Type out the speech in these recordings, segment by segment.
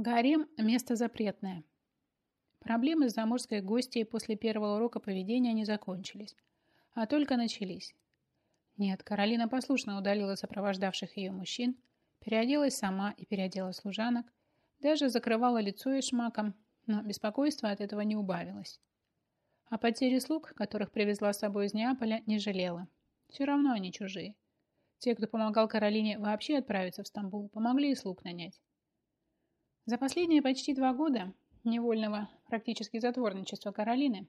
Гарем – место запретное. Проблемы с заморской гостьей после первого урока поведения не закончились, а только начались. Нет, Каролина послушно удалила сопровождавших ее мужчин, переоделась сама и переодела служанок, даже закрывала лицо и шмаком, но беспокойство от этого не убавилось. А потери слуг, которых привезла с собой из Неаполя, не жалела. Все равно они чужие. Те, кто помогал Каролине вообще отправиться в Стамбул, помогли и слуг нанять. За последние почти два года невольного практически затворничества Каролины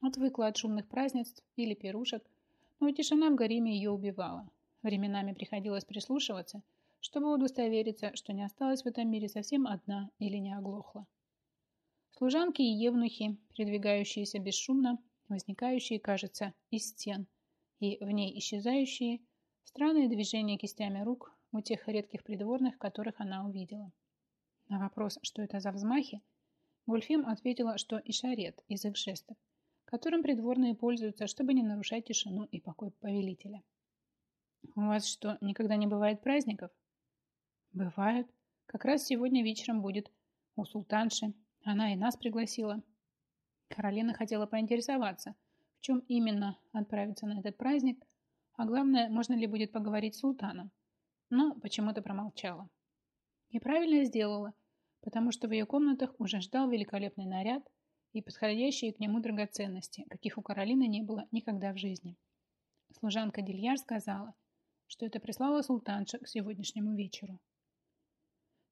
отвыкла от шумных празднеств или пирушек, но тишина в гареме ее убивала. Временами приходилось прислушиваться, чтобы удостовериться, что не осталась в этом мире совсем одна или не оглохла. Служанки и евнухи, передвигающиеся бесшумно, возникающие, кажется, из стен, и в ней исчезающие, странные движения кистями рук у тех редких придворных, которых она увидела. На вопрос, что это за взмахи, Гульфем ответила, что ишарет, язык жестов, которым придворные пользуются, чтобы не нарушать тишину и покой повелителя. «У вас что, никогда не бывает праздников?» «Бывают. Как раз сегодня вечером будет у султанши. Она и нас пригласила». Каролина хотела поинтересоваться, в чем именно отправиться на этот праздник, а главное, можно ли будет поговорить с султаном, но почему-то промолчала. И правильно сделала, потому что в ее комнатах уже ждал великолепный наряд и подходящие к нему драгоценности, каких у Каролины не было никогда в жизни. Служанка Дильяр сказала, что это прислала султанша к сегодняшнему вечеру.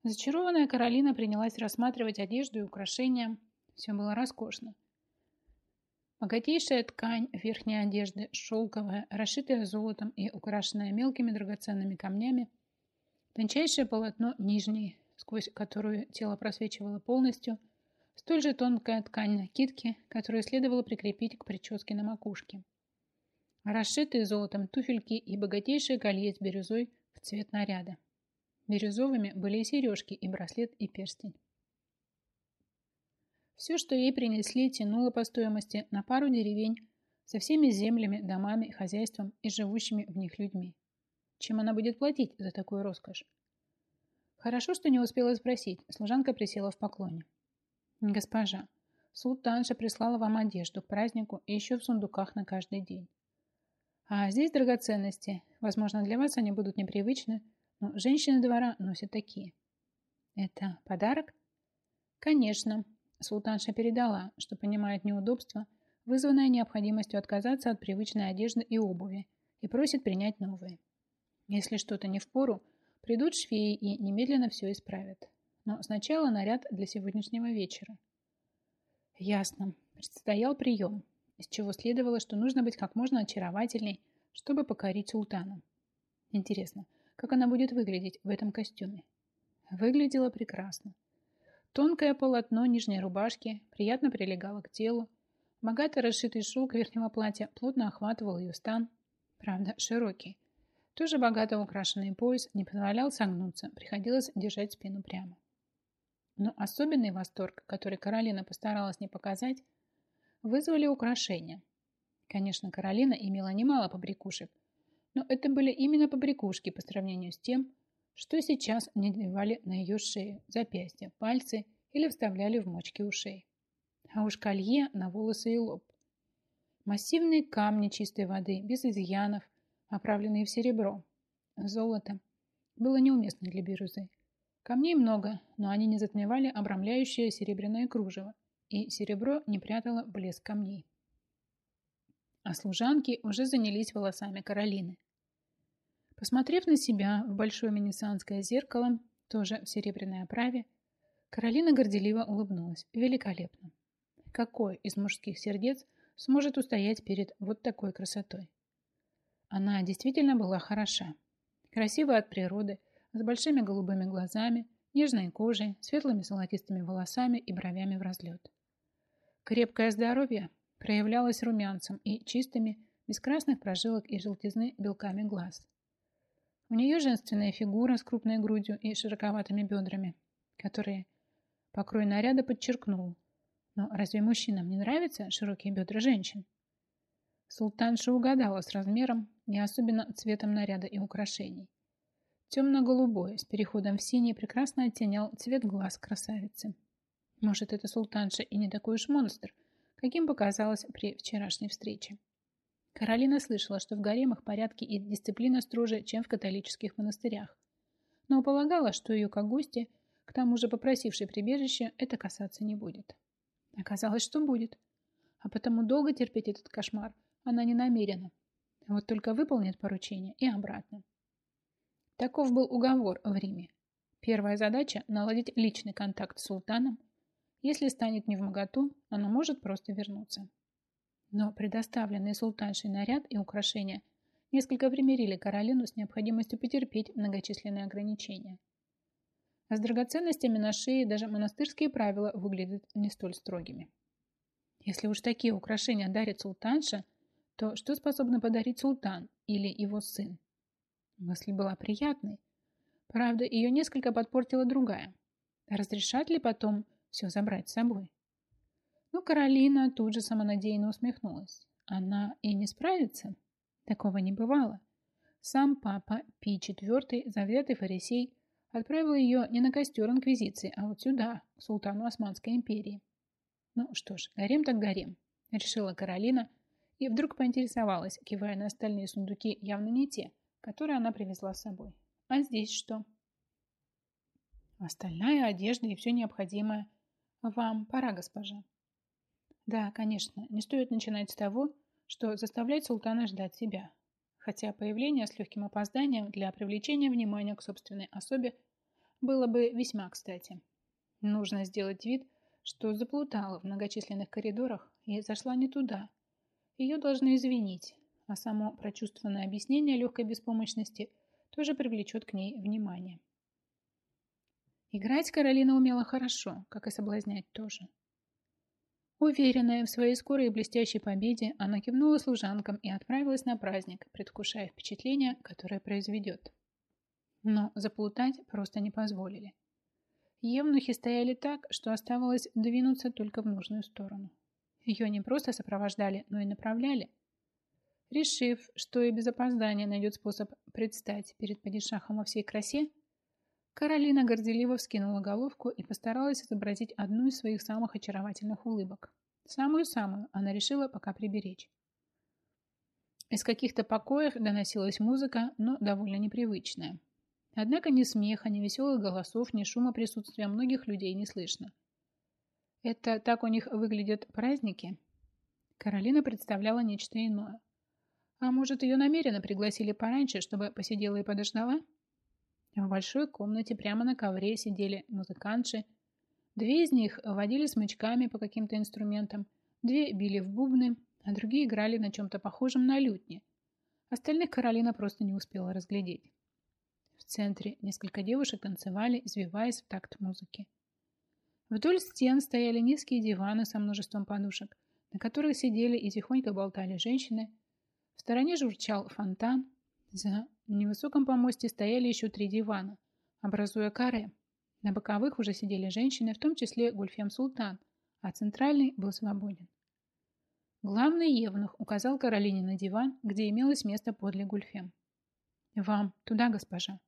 Зачарованная Каролина принялась рассматривать одежду и украшения. Все было роскошно. Богатейшая ткань верхней одежды, шелковая, расшитая золотом и украшенная мелкими драгоценными камнями – Тончайшее полотно нижней, сквозь которую тело просвечивало полностью, столь же тонкая ткань накидки, которую следовало прикрепить к прическе на макушке. Расшитые золотом туфельки и богатейшее колье с бирюзой в цвет наряда. Бирюзовыми были и сережки, и браслет, и перстень. Все, что ей принесли, тянуло по стоимости на пару деревень со всеми землями, домами, хозяйством и живущими в них людьми. Чем она будет платить за такую роскошь? Хорошо, что не успела спросить. Служанка присела в поклоне. Госпожа, султанша прислала вам одежду к празднику и еще в сундуках на каждый день. А здесь драгоценности. Возможно, для вас они будут непривычны, но женщины двора носят такие. Это подарок? Конечно. Султанша передала, что понимает неудобство, вызванное необходимостью отказаться от привычной одежды и обуви, и просит принять новые. Если что-то не в пору, придут швеи и немедленно все исправят. Но сначала наряд для сегодняшнего вечера. Ясно. Предстоял прием, из чего следовало, что нужно быть как можно очаровательней, чтобы покорить султана. Интересно, как она будет выглядеть в этом костюме? Выглядела прекрасно. Тонкое полотно нижней рубашки приятно прилегало к телу. Богато расшитый шелк верхнего платья плотно охватывал ее стан. Правда, широкий, тоже богато украшенный пояс не позволял согнуться, приходилось держать спину прямо. Но особенный восторг, который Каролина постаралась не показать, вызвали украшения. Конечно, Каролина имела немало побрякушек, но это были именно побрякушки по сравнению с тем, что сейчас надевали на ее шею, запястья, пальцы или вставляли в мочки ушей. А уж колье на волосы и лоб. Массивные камни чистой воды, без изъянов, оправленные в серебро. Золото было неуместно для бирюзы. Камней много, но они не затмевали обрамляющее серебряное кружево, и серебро не прятало блеск камней. А служанки уже занялись волосами Каролины. Посмотрев на себя в большое венецианское зеркало, тоже в серебряной оправе, Каролина горделиво улыбнулась. Великолепно. Какой из мужских сердец сможет устоять перед вот такой красотой? Она действительно была хороша. Красивая от природы, с большими голубыми глазами, нежной кожей, светлыми золотистыми волосами и бровями в разлет. Крепкое здоровье проявлялось румянцем и чистыми, без красных прожилок и желтизны белками глаз. У нее женственная фигура с крупной грудью и широковатыми бедрами, которые покрой наряда подчеркнул. Но разве мужчинам не нравятся широкие бедра женщин? Султанша угадала с размером, не особенно цветом наряда и украшений. Темно-голубой, с переходом в синий, прекрасно оттенял цвет глаз красавицы. Может, это султанша и не такой уж монстр, каким показалось при вчерашней встрече. Каролина слышала, что в гаремах порядки и дисциплина строже, чем в католических монастырях, но полагала, что ее как гости, к тому же попросившей прибежище, это касаться не будет. Оказалось, что будет. А потому долго терпеть этот кошмар она не намерена. Вот только выполнит поручение и обратно. Таков был уговор в Риме. Первая задача – наладить личный контакт с султаном. Если станет не в моготу, она может просто вернуться. Но предоставленные султаншей наряд и украшения несколько примирили Каролину с необходимостью потерпеть многочисленные ограничения. А с драгоценностями на шее даже монастырские правила выглядят не столь строгими. Если уж такие украшения дарит султанша, то что способны подарить султан или его сын? Мысль была приятной. Правда, ее несколько подпортила другая. Разрешат ли потом все забрать с собой? Ну, Каролина тут же самонадеянно усмехнулась. Она и не справится? Такого не бывало. Сам папа Пи IV, завзятый фарисей, отправил ее не на костер Инквизиции, а вот сюда, к султану Османской империи. Ну что ж, гарем так гарем, решила Каролина и вдруг поинтересовалась, кивая на остальные сундуки, явно не те, которые она привезла с собой. А здесь что? Остальная одежда и все необходимое. Вам пора, госпожа. Да, конечно, не стоит начинать с того, что заставлять султана ждать себя. Хотя появление с легким опозданием для привлечения внимания к собственной особе было бы весьма кстати. Нужно сделать вид, что заплутала в многочисленных коридорах и зашла не туда. Ее должны извинить, а само прочувствованное объяснение легкой беспомощности тоже привлечет к ней внимание. Играть Каролина умела хорошо, как и соблазнять тоже. Уверенная в своей скорой и блестящей победе, она кивнула служанкам и отправилась на праздник, предвкушая впечатление, которое произведет. Но заплутать просто не позволили. Евнухи стояли так, что оставалось двинуться только в нужную сторону. Ее не просто сопровождали, но и направляли. Решив, что и без опоздания найдет способ предстать перед падишахом во всей красе, Каролина горделиво вскинула головку и постаралась изобразить одну из своих самых очаровательных улыбок. Самую-самую она решила пока приберечь. Из каких-то покоев доносилась музыка, но довольно непривычная. Однако ни смеха, ни веселых голосов, ни шума присутствия многих людей не слышно. Это так у них выглядят праздники? Каролина представляла нечто иное. А может, ее намеренно пригласили пораньше, чтобы посидела и подождала? В большой комнате прямо на ковре сидели музыкантши. Две из них водили смычками по каким-то инструментам, две били в бубны, а другие играли на чем-то похожем на лютни. Остальных Каролина просто не успела разглядеть. В центре несколько девушек танцевали, извиваясь в такт музыки. Вдоль стен стояли низкие диваны со множеством подушек, на которых сидели и тихонько болтали женщины. В стороне журчал фонтан. За невысоком помосте стояли еще три дивана, образуя каре. На боковых уже сидели женщины, в том числе Гульфем Султан, а центральный был свободен. Главный евнух указал Каролине на диван, где имелось место подле Гульфем. «Вам туда, госпожа».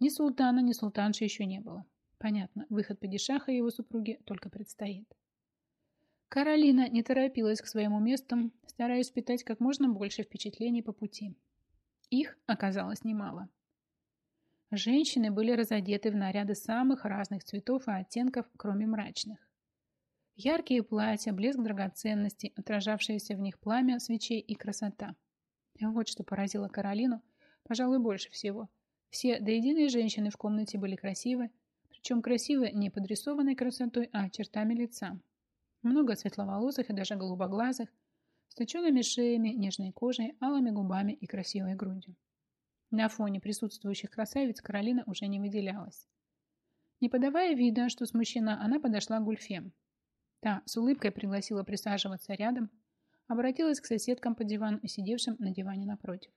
Ни султана, ни султанши еще не было. Понятно, выход падишаха и его супруги только предстоит. Каролина не торопилась к своему месту, стараясь впитать как можно больше впечатлений по пути. Их оказалось немало. Женщины были разодеты в наряды самых разных цветов и оттенков, кроме мрачных. Яркие платья, блеск драгоценностей, отражавшееся в них пламя свечей и красота. Вот что поразило Каролину, пожалуй, больше всего – все до единой женщины в комнате были красивы, причем красивы не подрисованной красотой, а чертами лица. Много светловолосых и даже голубоглазых, с точенными шеями, нежной кожей, алыми губами и красивой грудью. На фоне присутствующих красавиц Каролина уже не выделялась. Не подавая вида, что смущена, она подошла к Гульфе. Та с улыбкой пригласила присаживаться рядом, обратилась к соседкам по дивану, сидевшим на диване напротив.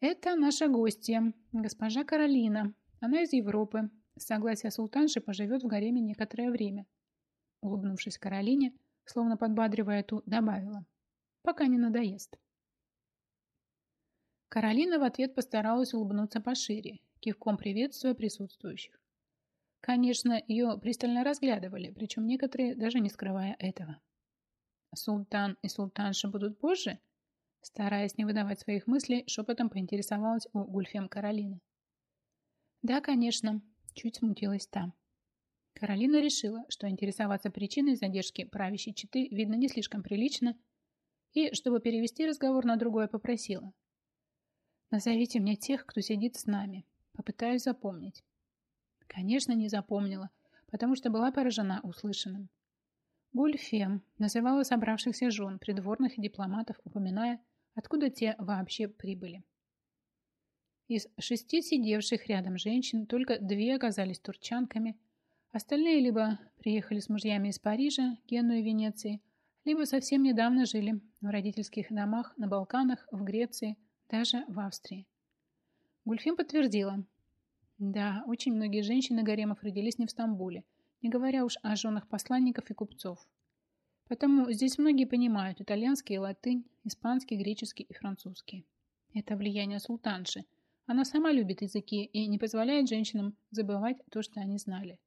«Это наша гостья, госпожа Каролина. Она из Европы. С согласия султанши поживет в гареме некоторое время». Улыбнувшись Каролине, словно подбадривая ту, добавила. «Пока не надоест». Каролина в ответ постаралась улыбнуться пошире, кивком приветствуя присутствующих. Конечно, ее пристально разглядывали, причем некоторые даже не скрывая этого. «Султан и султанша будут позже?» Стараясь не выдавать своих мыслей, шепотом поинтересовалась у Гульфем Каролины. «Да, конечно», – чуть смутилась та. Каролина решила, что интересоваться причиной задержки правящей четы видно не слишком прилично, и, чтобы перевести разговор на другое, попросила. «Назовите мне тех, кто сидит с нами. Попытаюсь запомнить». Конечно, не запомнила, потому что была поражена услышанным. Гульфем называла собравшихся жен, придворных и дипломатов, упоминая, откуда те вообще прибыли. Из шести сидевших рядом женщин только две оказались турчанками, остальные либо приехали с мужьями из Парижа, Генуи и Венеции, либо совсем недавно жили в родительских домах на Балканах, в Греции, даже в Австрии. Гульфем подтвердила. Да, очень многие женщины гаремов родились не в Стамбуле – не говоря уж о женах посланников и купцов. Потому здесь многие понимают итальянский и латынь, испанский, греческий и французский. Это влияние султанши. Она сама любит языки и не позволяет женщинам забывать то, что они знали.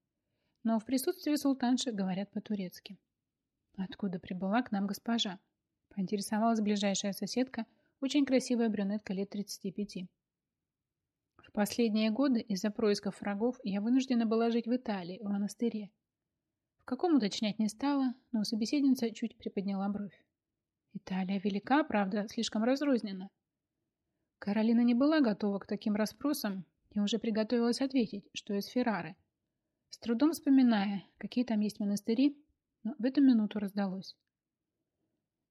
Но в присутствии султанши говорят по-турецки. Откуда прибыла к нам госпожа? Поинтересовалась ближайшая соседка, очень красивая брюнетка лет 35. В последние годы из-за происков врагов я вынуждена была жить в Италии, в монастыре. В каком уточнять не стала, но собеседница чуть приподняла бровь. Италия велика, правда, слишком разрознена. Каролина не была готова к таким расспросам и уже приготовилась ответить, что из Феррары. С трудом вспоминая, какие там есть монастыри, но в эту минуту раздалось.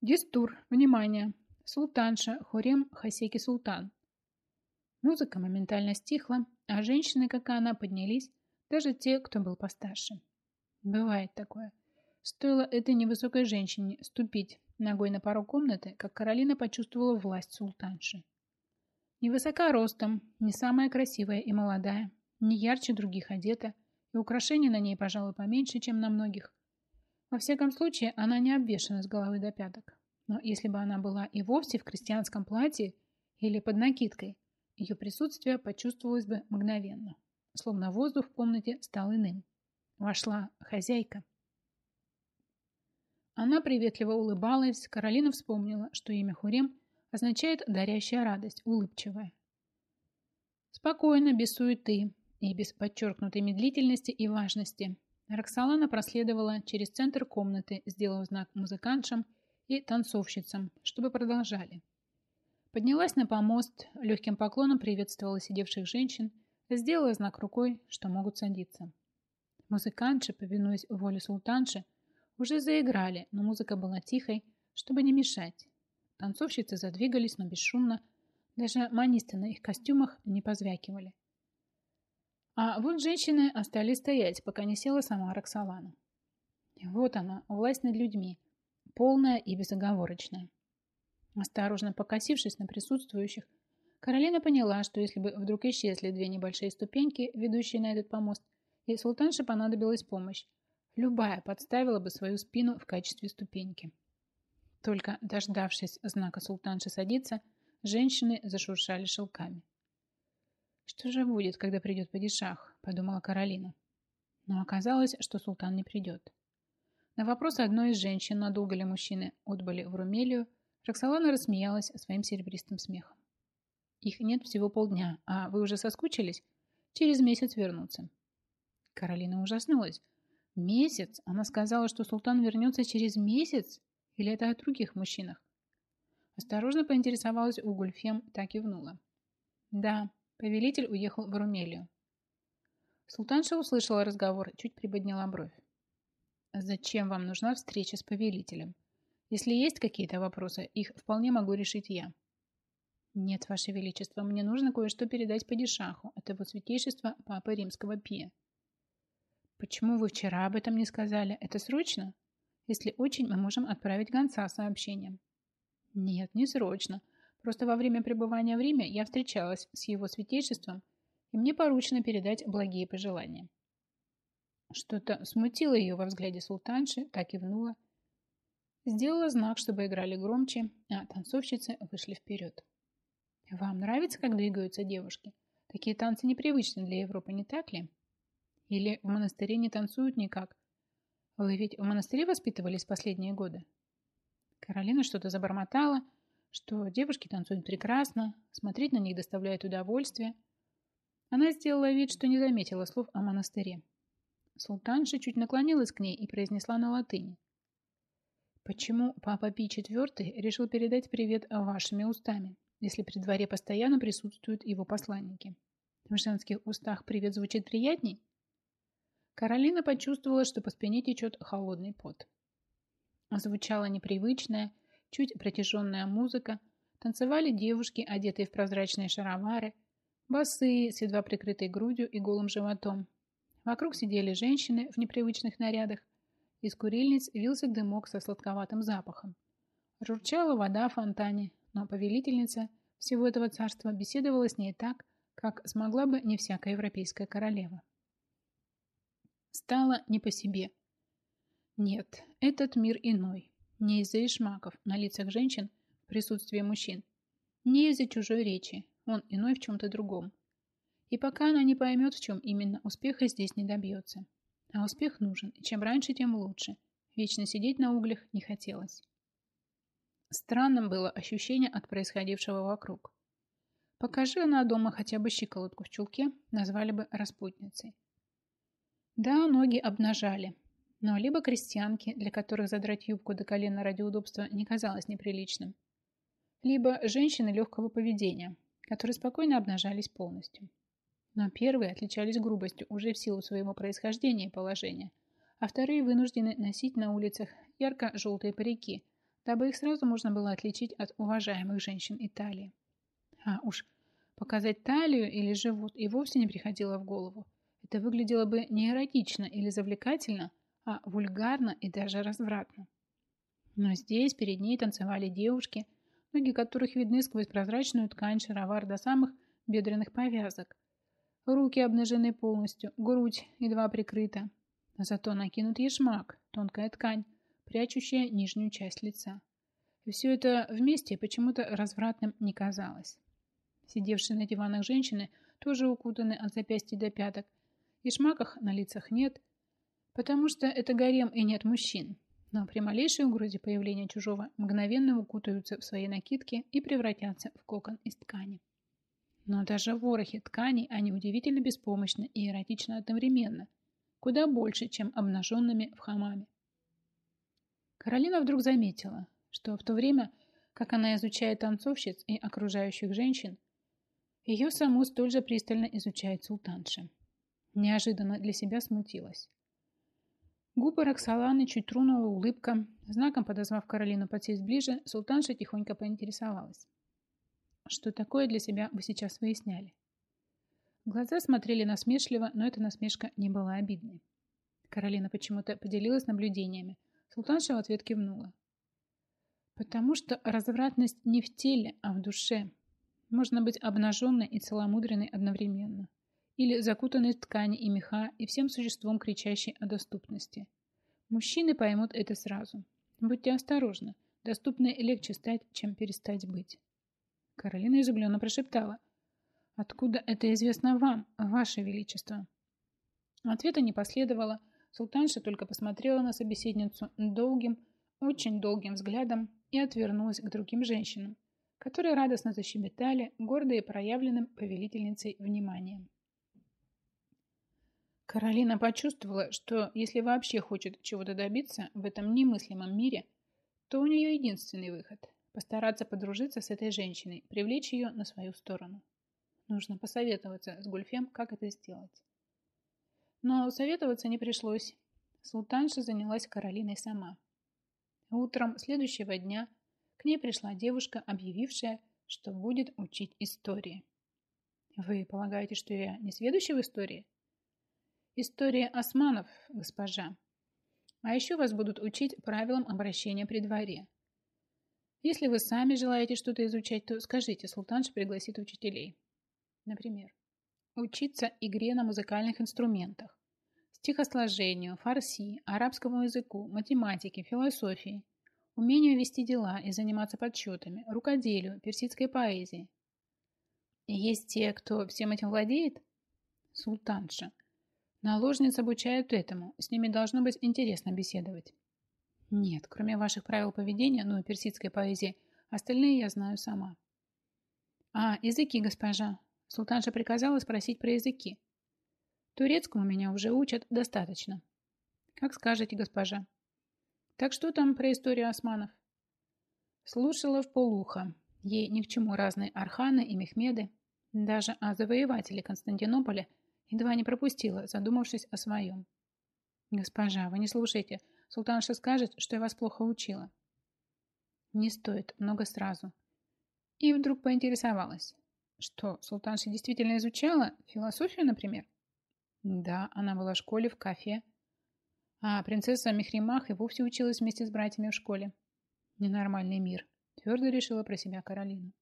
Дистур, внимание! Султанша Хорем Хасеки Султан, Музыка моментально стихла, а женщины, как и она, поднялись, даже те, кто был постарше. Бывает такое. Стоило этой невысокой женщине ступить ногой на пару комнаты, как Каролина почувствовала власть султанши. Невысока ростом, не самая красивая и молодая, не ярче других одета, и украшений на ней, пожалуй, поменьше, чем на многих. Во всяком случае, она не обвешана с головы до пяток. Но если бы она была и вовсе в крестьянском платье или под накидкой, ее присутствие почувствовалось бы мгновенно, словно воздух в комнате стал иным. Вошла хозяйка. Она приветливо улыбалась. Каролина вспомнила, что имя Хурем означает «дарящая радость», улыбчивая. Спокойно, без суеты и без подчеркнутой медлительности и важности, Роксолана проследовала через центр комнаты, сделав знак музыкантшам и танцовщицам, чтобы продолжали. Поднялась на помост, легким поклоном приветствовала сидевших женщин, сделала знак рукой, что могут садиться. Музыкантши, повинуясь воле султанши, уже заиграли, но музыка была тихой, чтобы не мешать. Танцовщицы задвигались, но бесшумно. Даже манисты на их костюмах не позвякивали. А вот женщины остались стоять, пока не села сама Роксолана. Вот она, власть над людьми, полная и безоговорочная. Осторожно покосившись на присутствующих, Каролина поняла, что если бы вдруг исчезли две небольшие ступеньки, ведущие на этот помост, и султанше понадобилась помощь, любая подставила бы свою спину в качестве ступеньки. Только дождавшись знака султанши садиться, женщины зашуршали шелками. «Что же будет, когда придет падишах?» – подумала Каролина. Но оказалось, что султан не придет. На вопрос одной из женщин, надолго ли мужчины отбыли в Румелию, Роксолана рассмеялась своим серебристым смехом. Их нет всего полдня, а вы уже соскучились? Через месяц вернутся. Каролина ужаснулась. Месяц? Она сказала, что султан вернется через месяц? Или это о других мужчинах? Осторожно поинтересовалась у Гульфем, так кивнула. Да, повелитель уехал в Румелию. Султанша услышала разговор, чуть приподняла бровь. «Зачем вам нужна встреча с повелителем? Если есть какие-то вопросы, их вполне могу решить я. Нет, Ваше Величество, мне нужно кое-что передать падишаху от его святейшества Папы Римского Пия. Почему вы вчера об этом не сказали? Это срочно? Если очень, мы можем отправить гонца сообщением. Нет, не срочно. Просто во время пребывания в Риме я встречалась с его святейшеством, и мне поручено передать благие пожелания. Что-то смутило ее во взгляде султанши, так и внула. Сделала знак, чтобы играли громче, а танцовщицы вышли вперед. Вам нравится, как двигаются девушки? Такие танцы непривычны для Европы, не так ли? Или в монастыре не танцуют никак? Вы ведь в монастыре воспитывались последние годы? Каролина что-то забормотала, что девушки танцуют прекрасно, смотреть на них доставляет удовольствие. Она сделала вид, что не заметила слов о монастыре. Султанша чуть наклонилась к ней и произнесла на латыни. «Почему папа Пи IV решил передать привет вашими устами, если при дворе постоянно присутствуют его посланники? В женских устах привет звучит приятней?» Каролина почувствовала, что по спине течет холодный пот. Звучала непривычная, чуть протяженная музыка, танцевали девушки, одетые в прозрачные шаровары, босые, с едва прикрытой грудью и голым животом, Вокруг сидели женщины в непривычных нарядах. Из курильниц вился дымок со сладковатым запахом. Журчала вода в фонтане, но повелительница всего этого царства беседовала с ней так, как смогла бы не всякая европейская королева. Стало не по себе. Нет, этот мир иной. Не из-за ишмаков на лицах женщин в присутствии мужчин. Не из-за чужой речи. Он иной в чем-то другом. И пока она не поймет, в чем именно, успеха здесь не добьется. А успех нужен, чем раньше, тем лучше. Вечно сидеть на углях не хотелось. Странным было ощущение от происходившего вокруг. Покажи она дома хотя бы щиколотку в чулке, назвали бы распутницей. Да, ноги обнажали, но либо крестьянки, для которых задрать юбку до колена ради удобства не казалось неприличным, либо женщины легкого поведения, которые спокойно обнажались полностью. Но первые отличались грубостью уже в силу своего происхождения и положения, а вторые вынуждены носить на улицах ярко-желтые парики, дабы их сразу можно было отличить от уважаемых женщин Италии. А уж показать талию или живот и вовсе не приходило в голову. Это выглядело бы не эротично или завлекательно, а вульгарно и даже развратно. Но здесь перед ней танцевали девушки, ноги которых видны сквозь прозрачную ткань шаровар до самых бедренных повязок, Руки обнажены полностью, грудь едва прикрыта. Зато накинут ешмак, тонкая ткань, прячущая нижнюю часть лица. И все это вместе почему-то развратным не казалось. Сидевшие на диванах женщины тоже укутаны от запястья до пяток. И шмаках на лицах нет, потому что это гарем и нет мужчин. Но при малейшей угрозе появления чужого мгновенно укутаются в свои накидки и превратятся в кокон из ткани. Но даже в ворохе тканей они удивительно беспомощны и эротичны одновременно, куда больше, чем обнаженными в хамаме. Каролина вдруг заметила, что в то время, как она изучает танцовщиц и окружающих женщин, ее саму столь же пристально изучает султанша. Неожиданно для себя смутилась. Губы Роксоланы чуть тронула улыбка. Знаком подозвав Каролину подсесть ближе, султанша тихонько поинтересовалась. Что такое для себя вы сейчас выясняли? Глаза смотрели насмешливо, но эта насмешка не была обидной. Каролина почему-то поделилась наблюдениями. Султанша в ответ кивнула. Потому что развратность не в теле, а в душе. Можно быть обнаженной и целомудренной одновременно. Или закутанной в ткани и меха и всем существом кричащей о доступности. Мужчины поймут это сразу. Будьте осторожны. Доступной легче стать, чем перестать быть. Каролина изумленно прошептала. «Откуда это известно вам, ваше величество?» Ответа не последовало. Султанша только посмотрела на собеседницу долгим, очень долгим взглядом и отвернулась к другим женщинам, которые радостно защебетали, гордые проявленным повелительницей вниманием. Каролина почувствовала, что если вообще хочет чего-то добиться в этом немыслимом мире, то у нее единственный выход Постараться подружиться с этой женщиной, привлечь ее на свою сторону. Нужно посоветоваться с Гульфем, как это сделать. Но советоваться не пришлось. Султанша занялась Каролиной сама. Утром следующего дня к ней пришла девушка, объявившая, что будет учить истории. Вы полагаете, что я не сведущий в истории? История османов, госпожа. А еще вас будут учить правилам обращения при дворе – если вы сами желаете что-то изучать, то скажите, султанша пригласит учителей. Например, учиться игре на музыкальных инструментах, стихосложению, фарси, арабскому языку, математике, философии, умению вести дела и заниматься подсчетами, рукоделию, персидской поэзии. Есть те, кто всем этим владеет? Султанша. Наложниц обучают этому. С ними должно быть интересно беседовать. Нет, кроме ваших правил поведения, ну и персидской поэзии, остальные я знаю сама. А, языки, госпожа. Султанша приказала спросить про языки. Турецкому меня уже учат достаточно. Как скажете, госпожа. Так что там про историю османов? Слушала в полухо. Ей ни к чему разные арханы и мехмеды. Даже о завоевателе Константинополя едва не пропустила, задумавшись о своем. Госпожа, вы не слушайте. Султанша скажет, что я вас плохо учила. Не стоит, много сразу. И вдруг поинтересовалась. Что, султанша действительно изучала? Философию, например? Да, она была в школе, в кафе. А принцесса Мехримах и вовсе училась вместе с братьями в школе. Ненормальный мир, твердо решила про себя Каролина.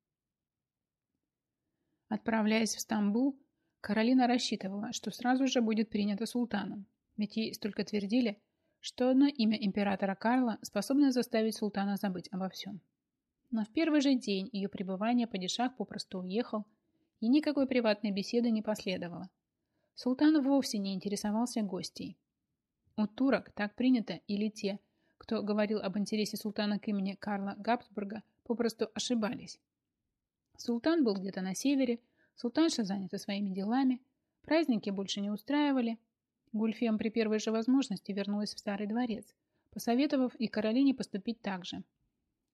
Отправляясь в Стамбул, Каролина рассчитывала, что сразу же будет принята султаном, ведь ей столько твердили, что одно имя императора Карла способно заставить султана забыть обо всем. Но в первый же день ее пребывания падишах попросту уехал, и никакой приватной беседы не последовало. Султан вовсе не интересовался гостей. У турок так принято, или те, кто говорил об интересе султана к имени Карла Габсбурга, попросту ошибались. Султан был где-то на севере, султанша занята своими делами, праздники больше не устраивали, Гульфем при первой же возможности вернулась в старый дворец, посоветовав и Каролине поступить так же.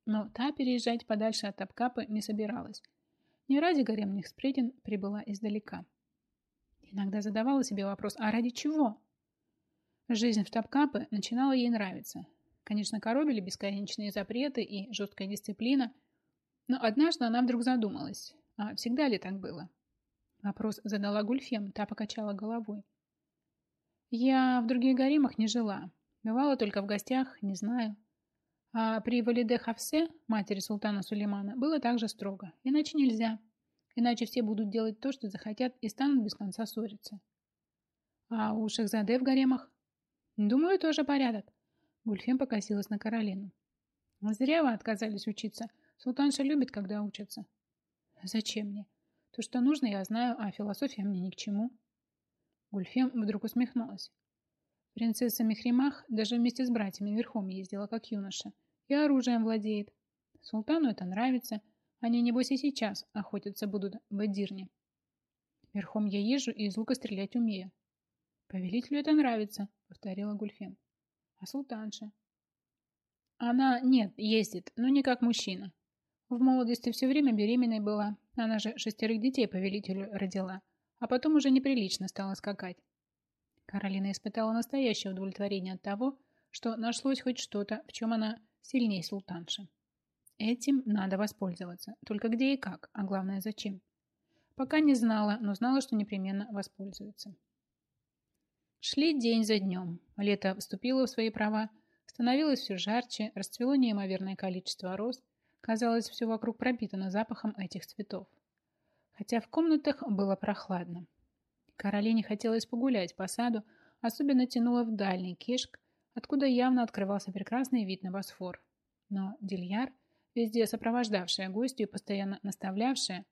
Но та переезжать подальше от Тапкапы не собиралась. Не ради гаремных сплетен прибыла издалека. Иногда задавала себе вопрос, а ради чего? Жизнь в Тапкапы начинала ей нравиться. Конечно, коробили бесконечные запреты и жесткая дисциплина, но однажды она вдруг задумалась, а всегда ли так было? Вопрос задала Гульфем, та покачала головой. Я в других гаремах не жила. Бывала только в гостях, не знаю. А при Валиде Хавсе, матери султана Сулеймана, было также строго. Иначе нельзя. Иначе все будут делать то, что захотят, и станут без конца ссориться. А у Шахзаде в гаремах? Думаю, тоже порядок. Гульфем покосилась на Каролину. Зря вы отказались учиться. Султанша любит, когда учатся. Зачем мне? То, что нужно, я знаю, а философия мне ни к чему. Гульфем вдруг усмехнулась. Принцесса Мехримах даже вместе с братьями верхом ездила, как юноша, и оружием владеет. Султану это нравится. Они, небось, и сейчас охотиться будут в Эдирне. Верхом я езжу и из лука стрелять умею. Повелителю это нравится, повторила Гульфем. А султанша? Она, нет, ездит, но не как мужчина. В молодости все время беременной была. Она же шестерых детей повелителю родила а потом уже неприлично стало скакать. Каролина испытала настоящее удовлетворение от того, что нашлось хоть что-то, в чем она сильнее султанши. Этим надо воспользоваться. Только где и как, а главное зачем. Пока не знала, но знала, что непременно воспользуется. Шли день за днем. Лето вступило в свои права, становилось все жарче, расцвело неимоверное количество роз. Казалось, все вокруг пропитано запахом этих цветов хотя в комнатах было прохладно. Каролине хотелось погулять по саду, особенно тянуло в дальний кишк, откуда явно открывался прекрасный вид на Босфор. Но Дильяр, везде сопровождавшая гостью и постоянно наставлявшая,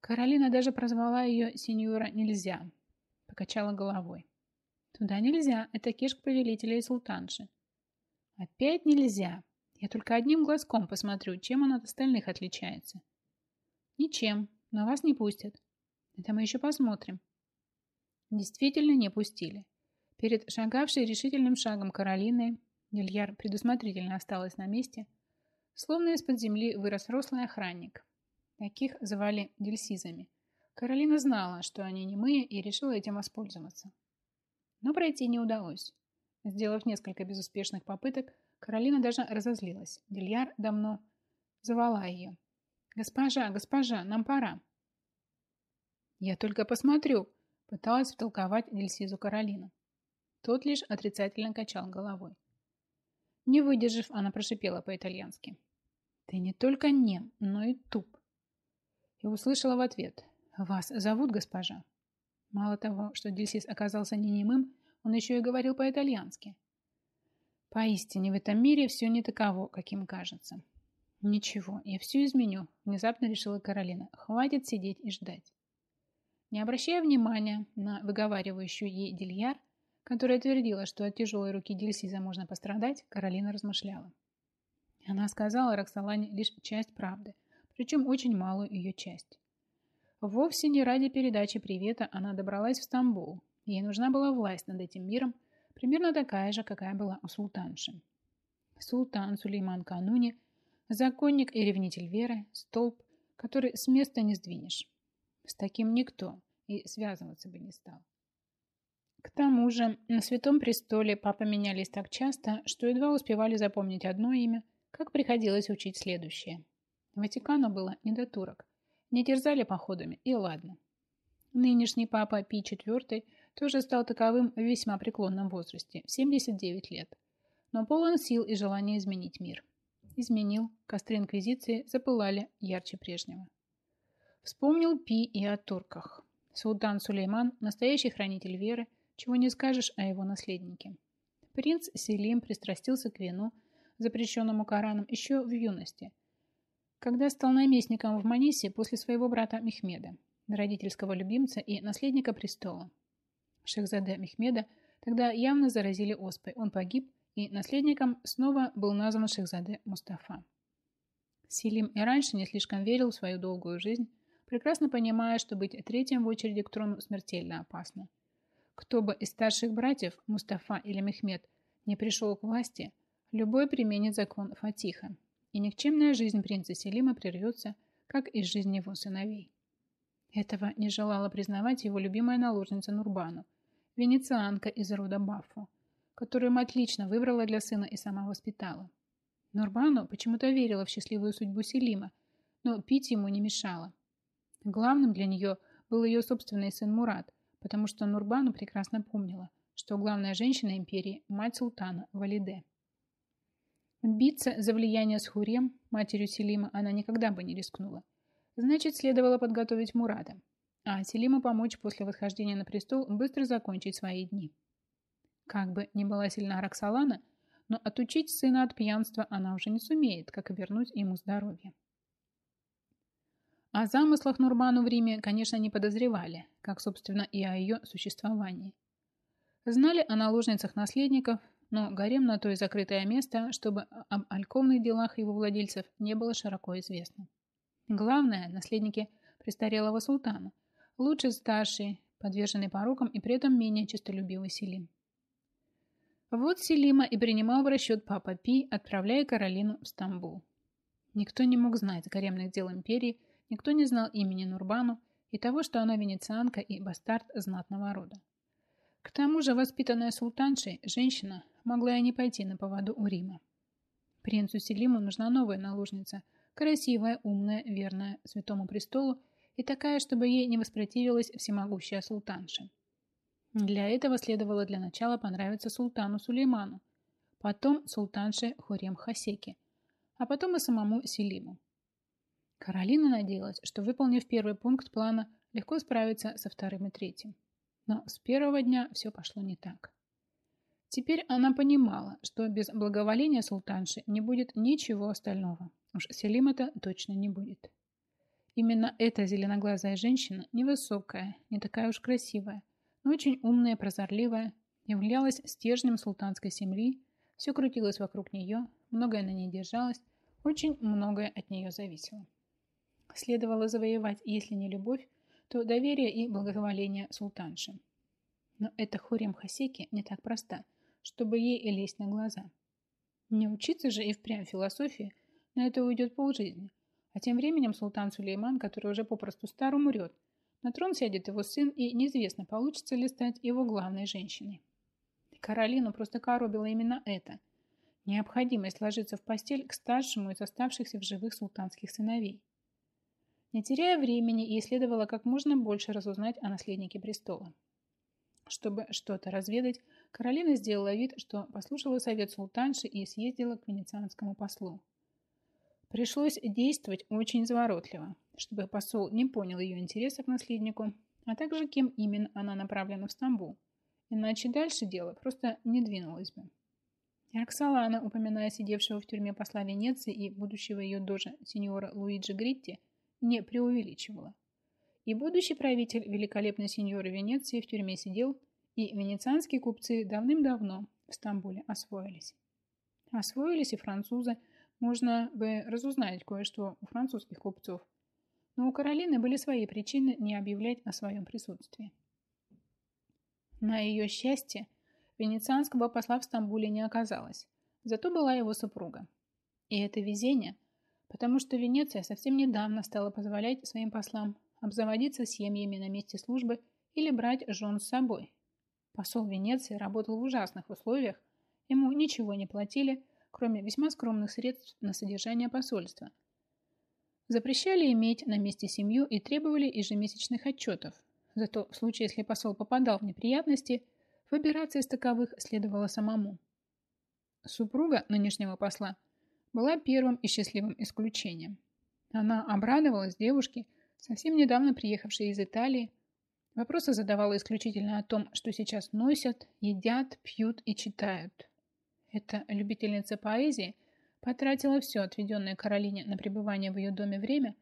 Каролина даже прозвала ее «сеньора нельзя», покачала головой. «Туда нельзя, это кишк повелителя и султанши». «Опять нельзя. Я только одним глазком посмотрю, чем он от остальных отличается». «Ничем», но вас не пустят. Это мы еще посмотрим. Действительно не пустили. Перед шагавшей решительным шагом Каролины Нильяр предусмотрительно осталась на месте, словно из-под земли вырос рослый охранник. Таких звали дельсизами. Каролина знала, что они немые, и решила этим воспользоваться. Но пройти не удалось. Сделав несколько безуспешных попыток, Каролина даже разозлилась. Дильяр давно звала ее, «Госпожа, госпожа, нам пора!» «Я только посмотрю!» – пыталась втолковать Дельсизу Каролина. Тот лишь отрицательно качал головой. Не выдержав, она прошипела по-итальянски. «Ты не только нем, но и туп!» И услышала в ответ. «Вас зовут госпожа?» Мало того, что Дельсис оказался не немым, он еще и говорил по-итальянски. Поистине, в этом мире все не таково, каким кажется. Ничего, я все изменю, внезапно решила Каролина. Хватит сидеть и ждать. Не обращая внимания на выговаривающую ей Дильяр, которая твердила, что от тяжелой руки Дильсиза можно пострадать, Каролина размышляла. Она сказала Роксолане лишь часть правды, причем очень малую ее часть. Вовсе не ради передачи привета она добралась в Стамбул. Ей нужна была власть над этим миром, примерно такая же, какая была у султанши. Султан Сулейман Кануни, законник и ревнитель веры, столб, который с места не сдвинешь. С таким никто и связываться бы не стал. К тому же на Святом Престоле папы менялись так часто, что едва успевали запомнить одно имя, как приходилось учить следующее. Ватикану было не до турок. Не терзали походами, и ладно. Нынешний папа Пий IV тоже стал таковым в весьма преклонном возрасте, в 79 лет, но полон сил и желания изменить мир. Изменил, костры инквизиции запылали ярче прежнего. Вспомнил Пи и о турках. Султан Сулейман – настоящий хранитель веры, чего не скажешь о его наследнике. Принц Селим пристрастился к вину, запрещенному Кораном, еще в юности, когда стал наместником в Манисе после своего брата Мехмеда, родительского любимца и наследника престола. Шехзаде Мехмеда тогда явно заразили оспой. Он погиб, и наследником снова был назван Шехзаде Мустафа. Силим и раньше не слишком верил в свою долгую жизнь, прекрасно понимая, что быть третьим в очереди к трону смертельно опасно. Кто бы из старших братьев, Мустафа или Мехмед, не пришел к власти, любой применит закон Фатиха, и никчемная жизнь принца Селима прервется, как и жизнь его сыновей. Этого не желала признавать его любимая наложница Нурбану, венецианка из рода Баффо, которую мать лично выбрала для сына и сама воспитала. Нурбану почему-то верила в счастливую судьбу Селима, но пить ему не мешало. Главным для нее был ее собственный сын Мурат, потому что Нурбану прекрасно помнила, что главная женщина империи – мать султана Валиде. Биться за влияние с Хурем, матерью Селима, она никогда бы не рискнула. Значит, следовало подготовить Мурата, а Селима помочь после восхождения на престол быстро закончить свои дни. Как бы ни была сильна Роксолана, но отучить сына от пьянства она уже не сумеет, как и вернуть ему здоровье. О замыслах Нурбану в Риме, конечно, не подозревали, как, собственно, и о ее существовании. Знали о наложницах наследников, но гарем на то и закрытое место, чтобы об альковных делах его владельцев не было широко известно. Главное, наследники престарелого султана, лучше старший, подверженный порокам и при этом менее честолюбивый Селим. Вот Селима и принимал в расчет папа Пи, отправляя Каролину в Стамбул. Никто не мог знать гаремных дел империи, никто не знал имени Нурбану и того, что она венецианка и бастард знатного рода. К тому же воспитанная султаншей, женщина, могла и не пойти на поводу у Рима. Принцу Селиму нужна новая наложница, красивая, умная, верная святому престолу и такая, чтобы ей не воспротивилась всемогущая султанша. Для этого следовало для начала понравиться султану Сулейману, потом султанше Хурем Хасеки, а потом и самому Селиму. Каролина надеялась, что, выполнив первый пункт плана, легко справится со вторым и третьим. Но с первого дня все пошло не так. Теперь она понимала, что без благоволения султанши не будет ничего остального. Уж Селима-то точно не будет. Именно эта зеленоглазая женщина, невысокая, не такая уж красивая, но очень умная, прозорливая, являлась стержнем султанской семьи, все крутилось вокруг нее, многое на ней держалось, очень многое от нее зависело. Следовало завоевать, если не любовь, то доверие и благоволение султанши. Но эта Хурем Хасеки не так проста, чтобы ей и лезть на глаза. Не учиться же и впрямь философии, на это уйдет полжизни. А тем временем султан Сулейман, который уже попросту стар, умрет. На трон сядет его сын, и неизвестно, получится ли стать его главной женщиной. Каролину просто коробило именно это. Необходимость ложиться в постель к старшему из оставшихся в живых султанских сыновей. Не теряя времени, ей следовало как можно больше разузнать о наследнике престола. Чтобы что-то разведать, Каролина сделала вид, что послушала совет султанши и съездила к венецианскому послу. Пришлось действовать очень изворотливо, чтобы посол не понял ее интереса к наследнику, а также кем именно она направлена в Стамбул. Иначе дальше дело просто не двинулось бы. Роксолана, упоминая сидевшего в тюрьме посла Венеции и будущего ее дожа сеньора Луиджи Гритти, не преувеличивала. И будущий правитель великолепной сеньоры Венеции в тюрьме сидел, и венецианские купцы давным-давно в Стамбуле освоились. Освоились и французы, можно бы разузнать кое-что у французских купцов. Но у Каролины были свои причины не объявлять о своем присутствии. На ее счастье, венецианского посла в Стамбуле не оказалось, зато была его супруга. И это везение, потому что Венеция совсем недавно стала позволять своим послам обзаводиться семьями на месте службы или брать жен с собой. Посол Венеции работал в ужасных условиях, ему ничего не платили, кроме весьма скромных средств на содержание посольства. Запрещали иметь на месте семью и требовали ежемесячных отчетов. Зато в случае, если посол попадал в неприятности, выбираться из таковых следовало самому. Супруга нынешнего посла была первым и счастливым исключением. Она обрадовалась девушке, совсем недавно приехавшей из Италии. Вопросы задавала исключительно о том, что сейчас носят, едят, пьют и читают. Эта любительница поэзии потратила все отведенное Каролине на пребывание в ее доме время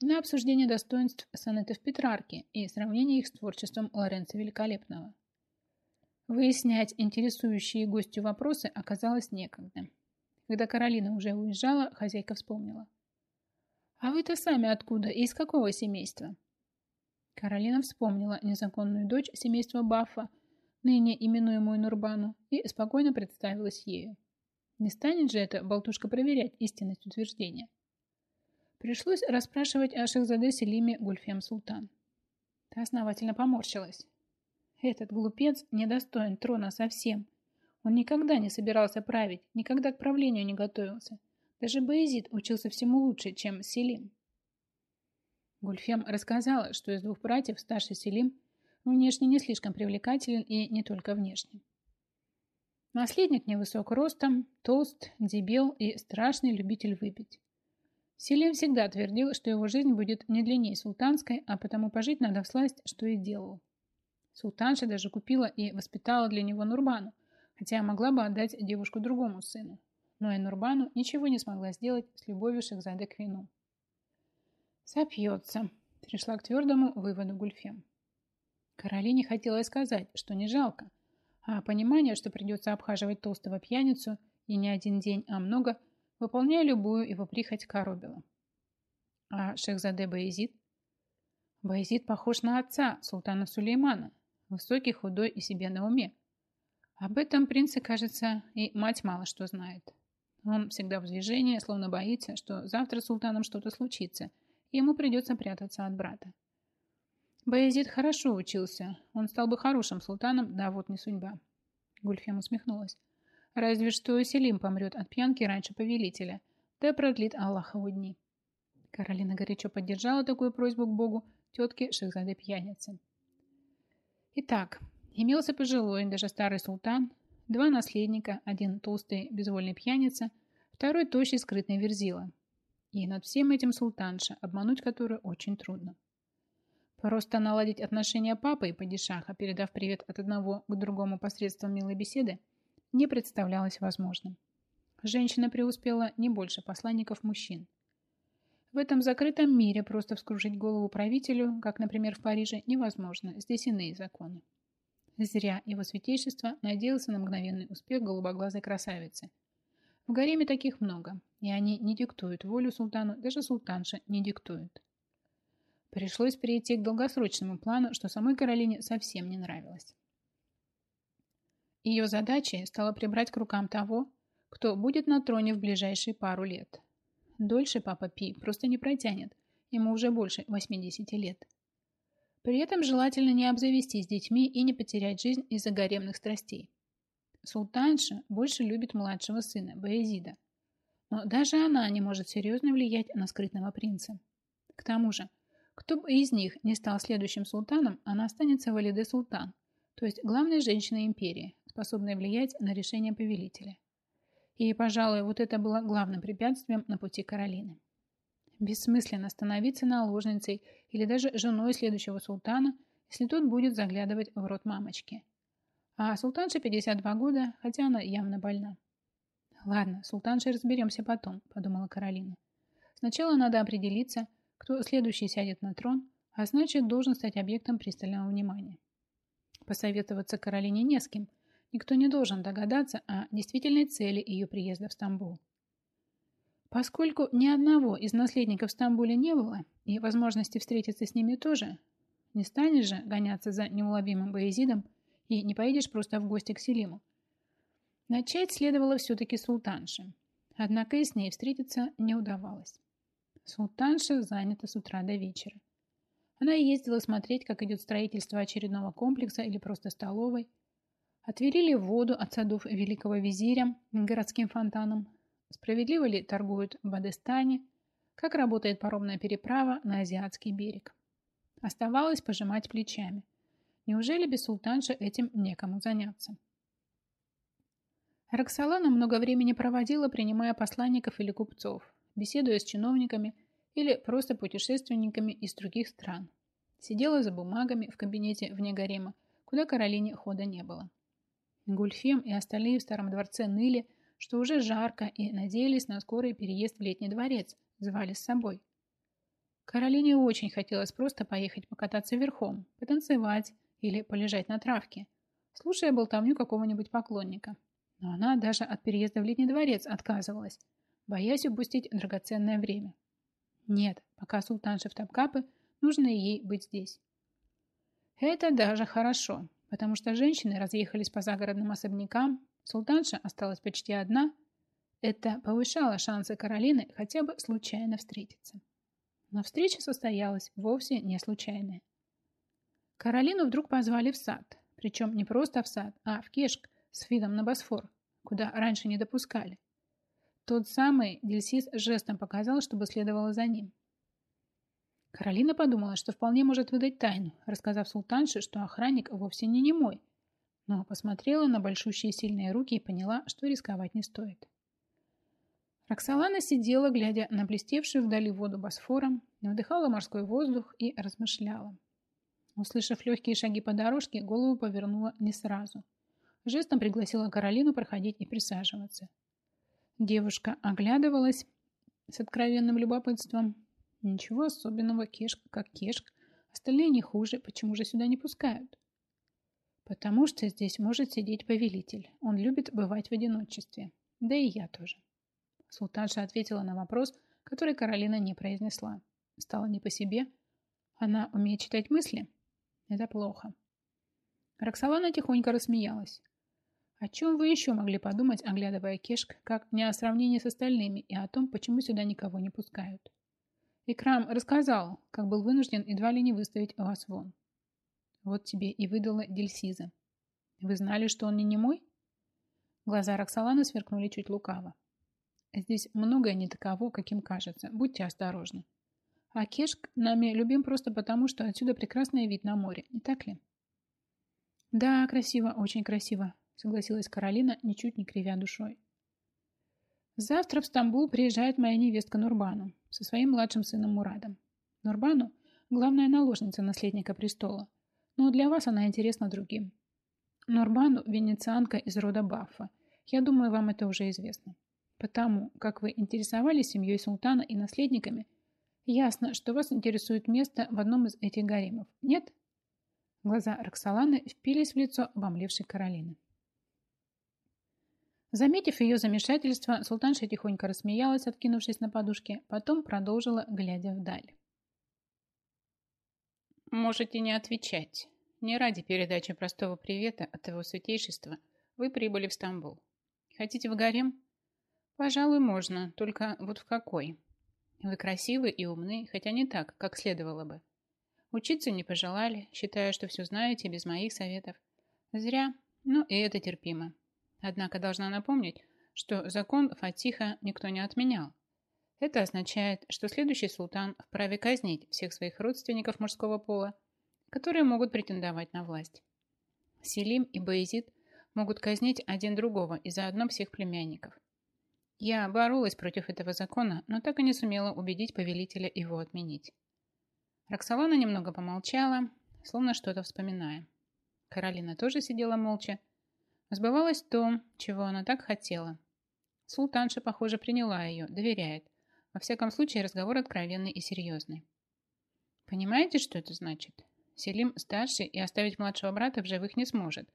на обсуждение достоинств сонетов Петрарки и сравнение их с творчеством Лоренца Великолепного. Выяснять интересующие гостю вопросы оказалось некогда. Когда Каролина уже уезжала, хозяйка вспомнила. «А вы-то сами откуда и из какого семейства?» Каролина вспомнила незаконную дочь семейства Баффа, ныне именуемую Нурбану, и спокойно представилась ею. Не станет же эта болтушка проверять истинность утверждения. Пришлось расспрашивать о Шахзаде Селиме Гульфем Султан. Та основательно поморщилась. Этот глупец недостоин трона совсем. Он никогда не собирался править, никогда к правлению не готовился. Даже Баязид учился всему лучше, чем Селим. Гульфем рассказала, что из двух братьев старший Селим Внешне не слишком привлекателен и не только внешне. Наследник невысок ростом, толст, дебел и страшный любитель выпить. Селим всегда твердил, что его жизнь будет не длиннее султанской, а потому пожить надо в сласть, что и делал. Султанша даже купила и воспитала для него Нурбану, хотя могла бы отдать девушку другому сыну. Но и Нурбану ничего не смогла сделать с любовью Шахзады к вину. «Сопьется», – пришла к твердому выводу Гульфем. Каролине хотелось сказать, что не жалко, а понимание, что придется обхаживать толстого пьяницу и не один день, а много, выполняя любую его прихоть, коробила. А Шехзаде Баязид? Баязид похож на отца, султана Сулеймана, высокий, худой и себе на уме. Об этом принце, кажется, и мать мало что знает. Он всегда в движении, словно боится, что завтра с султаном что-то случится, и ему придется прятаться от брата. Баязид хорошо учился. Он стал бы хорошим султаном, да вот не судьба. Гульфем усмехнулась. Разве что Селим помрет от пьянки раньше повелителя. Да продлит Аллах его дни. Каролина горячо поддержала такую просьбу к Богу тетке Шахзаде пьяницы. Итак, имелся пожилой, даже старый султан, два наследника, один толстый безвольный пьяница, второй тощий скрытный верзила. И над всем этим султанша, обмануть которую очень трудно. Просто наладить отношения папы и падишаха, передав привет от одного к другому посредством милой беседы, не представлялось возможным. Женщина преуспела не больше посланников мужчин. В этом закрытом мире просто вскружить голову правителю, как, например, в Париже, невозможно. Здесь иные законы. Зря его святейшество надеялся на мгновенный успех голубоглазой красавицы. В гареме таких много, и они не диктуют волю султану, даже султанша не диктует. Пришлось перейти к долгосрочному плану, что самой Каролине совсем не нравилось. Ее задачей стало прибрать к рукам того, кто будет на троне в ближайшие пару лет. Дольше папа Пи просто не протянет, ему уже больше 80 лет. При этом желательно не обзавестись детьми и не потерять жизнь из-за гаремных страстей. Султанша больше любит младшего сына, Баязида. Но даже она не может серьезно влиять на скрытного принца. К тому же, кто бы из них не стал следующим султаном, она останется Валиде Султан, то есть главной женщиной империи, способной влиять на решение повелителя. И, пожалуй, вот это было главным препятствием на пути Каролины. Бессмысленно становиться наложницей или даже женой следующего султана, если тот будет заглядывать в рот мамочки. А султанше 52 года, хотя она явно больна. Ладно, султаншей разберемся потом, подумала Каролина. Сначала надо определиться, кто следующий сядет на трон, а значит, должен стать объектом пристального внимания. Посоветоваться Каролине не с кем. Никто не должен догадаться о действительной цели ее приезда в Стамбул. Поскольку ни одного из наследников в Стамбуле не было, и возможности встретиться с ними тоже, не станешь же гоняться за неуловимым Боязидом и не поедешь просто в гости к Селиму. Начать следовало все-таки султанше, однако и с ней встретиться не удавалось. Султанша занята с утра до вечера. Она ездила смотреть, как идет строительство очередного комплекса или просто столовой. Отвели ли воду от садов великого визиря городским фонтаном, Справедливо ли торгуют в Бадестане? Как работает паромная переправа на Азиатский берег? Оставалось пожимать плечами. Неужели без султанша этим некому заняться? Роксолана много времени проводила, принимая посланников или купцов, беседуя с чиновниками или просто путешественниками из других стран. Сидела за бумагами в кабинете вне гарема, куда Каролине хода не было. Гульфем и остальные в старом дворце ныли, что уже жарко и надеялись на скорый переезд в летний дворец, звали с собой. Каролине очень хотелось просто поехать покататься верхом, потанцевать или полежать на травке, слушая болтовню какого-нибудь поклонника. Но она даже от переезда в летний дворец отказывалась, боясь упустить драгоценное время. Нет, пока султанша в Топкапы, нужно ей быть здесь. Это даже хорошо, потому что женщины разъехались по загородным особнякам, Султанша осталась почти одна. Это повышало шансы Каролины хотя бы случайно встретиться. Но встреча состоялась вовсе не случайная. Каролину вдруг позвали в сад. Причем не просто в сад, а в Кешк с видом на Босфор, куда раньше не допускали. Тот самый Дельсис жестом показал, чтобы следовало за ним. Каролина подумала, что вполне может выдать тайну, рассказав султанше, что охранник вовсе не немой, но посмотрела на большущие сильные руки и поняла, что рисковать не стоит. Роксолана сидела, глядя на блестевшую вдали воду Босфора, вдыхала морской воздух и размышляла. Услышав легкие шаги по дорожке, голову повернула не сразу. Жестом пригласила Каролину проходить и присаживаться. Девушка оглядывалась с откровенным любопытством. Ничего особенного, кешк как кешк. Остальные не хуже, почему же сюда не пускают? Потому что здесь может сидеть повелитель. Он любит бывать в одиночестве. Да и я тоже. Султанша ответила на вопрос, который Каролина не произнесла. Стало не по себе. Она умеет читать мысли? Это плохо. Роксолана тихонько рассмеялась. О чем вы еще могли подумать, оглядывая Кешк, как не о сравнении с остальными и о том, почему сюда никого не пускают? Икрам рассказал, как был вынужден едва ли не выставить вас вон. Вот тебе и выдала Дельсиза. Вы знали, что он не немой? Глаза Роксоланы сверкнули чуть лукаво. Здесь многое не таково, каким кажется. Будьте осторожны. А Кешк нами любим просто потому, что отсюда прекрасный вид на море, не так ли? Да, красиво, очень красиво, согласилась Каролина, ничуть не кривя душой. Завтра в Стамбул приезжает моя невестка Нурбану со своим младшим сыном Мурадом. Нурбану – главная наложница наследника престола но для вас она интересна другим. Норбану – венецианка из рода Баффа. Я думаю, вам это уже известно. Потому, как вы интересовались семьей султана и наследниками, ясно, что вас интересует место в одном из этих гаремов. Нет? Глаза Роксоланы впились в лицо обомлевшей Каролины. Заметив ее замешательство, султанша тихонько рассмеялась, откинувшись на подушке, потом продолжила, глядя вдаль. Можете не отвечать. Не ради передачи простого привета от его святейшества вы прибыли в Стамбул. Хотите в гарем? Пожалуй, можно, только вот в какой? Вы красивы и умны, хотя не так, как следовало бы. Учиться не пожелали, считая, что все знаете без моих советов. Зря, но и это терпимо. Однако должна напомнить, что закон Фатиха никто не отменял. Это означает, что следующий султан вправе казнить всех своих родственников мужского пола, которые могут претендовать на власть. Селим и Баезид могут казнить один другого и заодно всех племянников. Я боролась против этого закона, но так и не сумела убедить повелителя его отменить. Роксолана немного помолчала, словно что-то вспоминая. Каролина тоже сидела молча. Сбывалось то, чего она так хотела. Султанша, похоже, приняла ее, доверяет. Во всяком случае, разговор откровенный и серьезный. Понимаете, что это значит? Селим старший и оставить младшего брата в живых не сможет,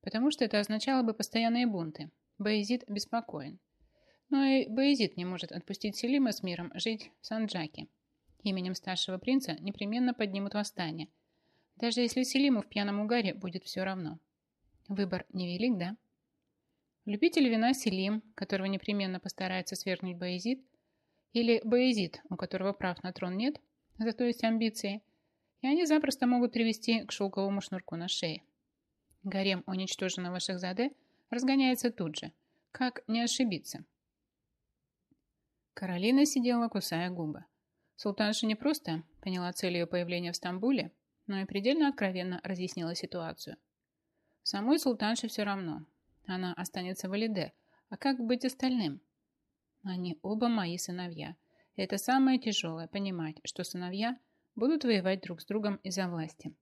потому что это означало бы постоянные бунты. Баезид беспокоен. Но и Баезид не может отпустить Селима с миром жить в Санджаке. Именем старшего принца непременно поднимут восстание, даже если Селиму в пьяном угаре будет все равно. Выбор невелик, да? Любитель вина Селим, которого непременно постарается свергнуть Баезид, или Баезид, у которого прав на трон нет, зато есть амбиции, и они запросто могут привести к шелковому шнурку на шее. Гарем уничтоженного Шахзаде разгоняется тут же. Как не ошибиться? Каролина сидела, кусая губы. Султанша не просто поняла цель ее появления в Стамбуле, но и предельно откровенно разъяснила ситуацию. Самой султанше все равно. Она останется в Алиде. А как быть остальным? Они оба мои сыновья. Это самое тяжелое – понимать, что сыновья будут воевать друг с другом из-за власти.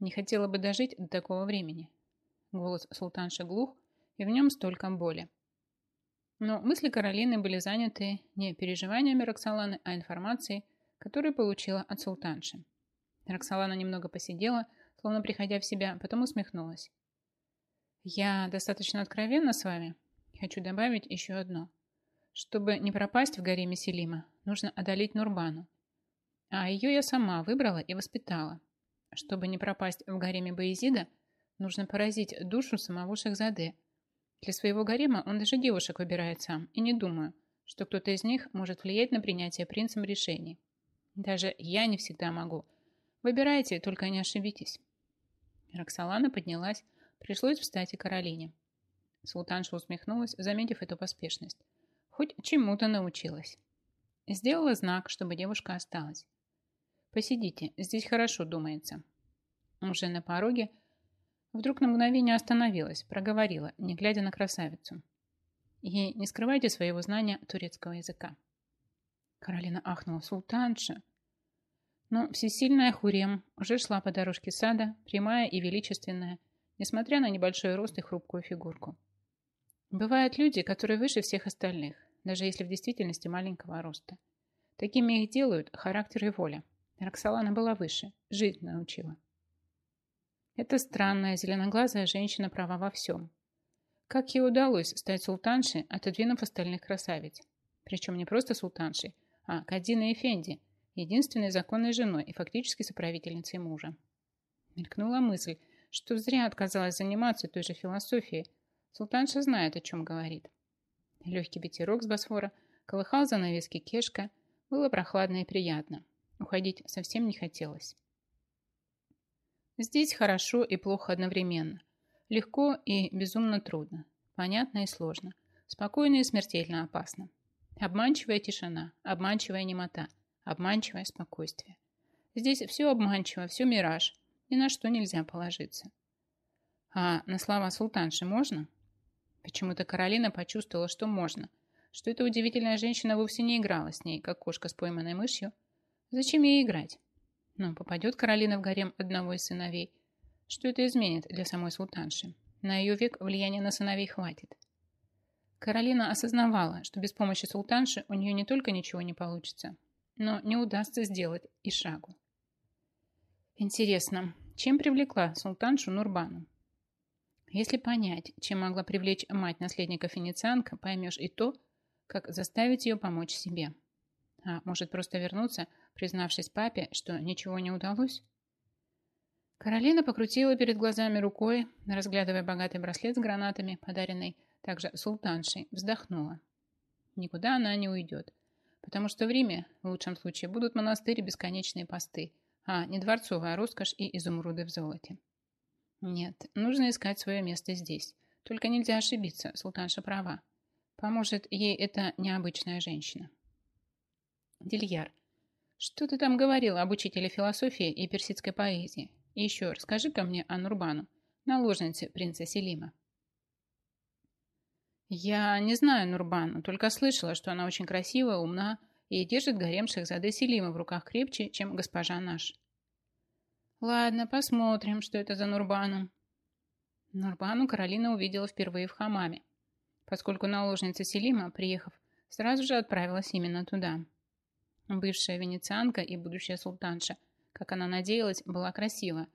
Не хотела бы дожить до такого времени. Голос султанши глух, и в нем столько боли. Но мысли Каролины были заняты не переживаниями Роксоланы, а информацией, которую получила от султанши. Роксолана немного посидела, словно приходя в себя, потом усмехнулась. «Я достаточно откровенна с вами. Хочу добавить еще одно. Чтобы не пропасть в горе Меселима, нужно одолеть Нурбану. А ее я сама выбрала и воспитала. Чтобы не пропасть в гареме Баезида, нужно поразить душу самого Шахзаде. Для своего гарема он даже девушек выбирает сам, и не думаю, что кто-то из них может влиять на принятие принцем решений. Даже я не всегда могу. Выбирайте, только не ошибитесь. Роксолана поднялась, пришлось встать и Каролине. Султанша усмехнулась, заметив эту поспешность. Хоть чему-то научилась. Сделала знак, чтобы девушка осталась. «Посидите, здесь хорошо думается». Уже на пороге вдруг на мгновение остановилась, проговорила, не глядя на красавицу. И не скрывайте своего знания турецкого языка. Каролина ахнула. «Султанша!» Но всесильная Хурем уже шла по дорожке сада, прямая и величественная, несмотря на небольшой рост и хрупкую фигурку. Бывают люди, которые выше всех остальных, даже если в действительности маленького роста. Такими их делают характер и воля. Роксолана была выше, жить научила. Эта странная зеленоглазая женщина права во всем. Как ей удалось стать султаншей, отодвинув остальных красавиц? Причем не просто султаншей, а Кадина Эфенди, единственной законной женой и фактически соправительницей мужа. Мелькнула мысль, что зря отказалась заниматься той же философией. Султанша знает, о чем говорит. Легкий ветерок с Босфора колыхал занавески кешка. Было прохладно и приятно. Уходить совсем не хотелось. Здесь хорошо и плохо одновременно. Легко и безумно трудно. Понятно и сложно. Спокойно и смертельно опасно. Обманчивая тишина, обманчивая немота, обманчивое спокойствие. Здесь все обманчиво, все мираж. Ни на что нельзя положиться. А на слова султанши можно? Почему-то Каролина почувствовала, что можно, что эта удивительная женщина вовсе не играла с ней, как кошка с пойманной мышью. Зачем ей играть? Но попадет Каролина в гарем одного из сыновей. Что это изменит для самой султанши? На ее век влияния на сыновей хватит. Каролина осознавала, что без помощи султанши у нее не только ничего не получится, но не удастся сделать и шагу. Интересно, чем привлекла султаншу Нурбану? Если понять, чем могла привлечь мать наследника финицианка, поймешь и то, как заставить ее помочь себе. А может просто вернуться, признавшись папе, что ничего не удалось? Каролина покрутила перед глазами рукой, разглядывая богатый браслет с гранатами, подаренный также султаншей, вздохнула. Никуда она не уйдет, потому что в Риме, в лучшем случае, будут монастыри бесконечные посты, а не дворцовая роскошь и изумруды в золоте. Нет, нужно искать свое место здесь. Только нельзя ошибиться, султанша права. Поможет ей эта необычная женщина. Дильяр, что ты там говорил об учителе философии и персидской поэзии? И еще расскажи-ка мне о Нурбану, наложнице принца Селима. Я не знаю Нурбану, только слышала, что она очень красивая, умна и держит гарем Шахзады Селима в руках крепче, чем госпожа наш. Ладно, посмотрим, что это за Нурбану. Нурбану Каролина увидела впервые в хамаме. поскольку наложница Селима, приехав, сразу же отправилась именно туда. Бывшая венецианка и будущая султанша, как она надеялась, была красива.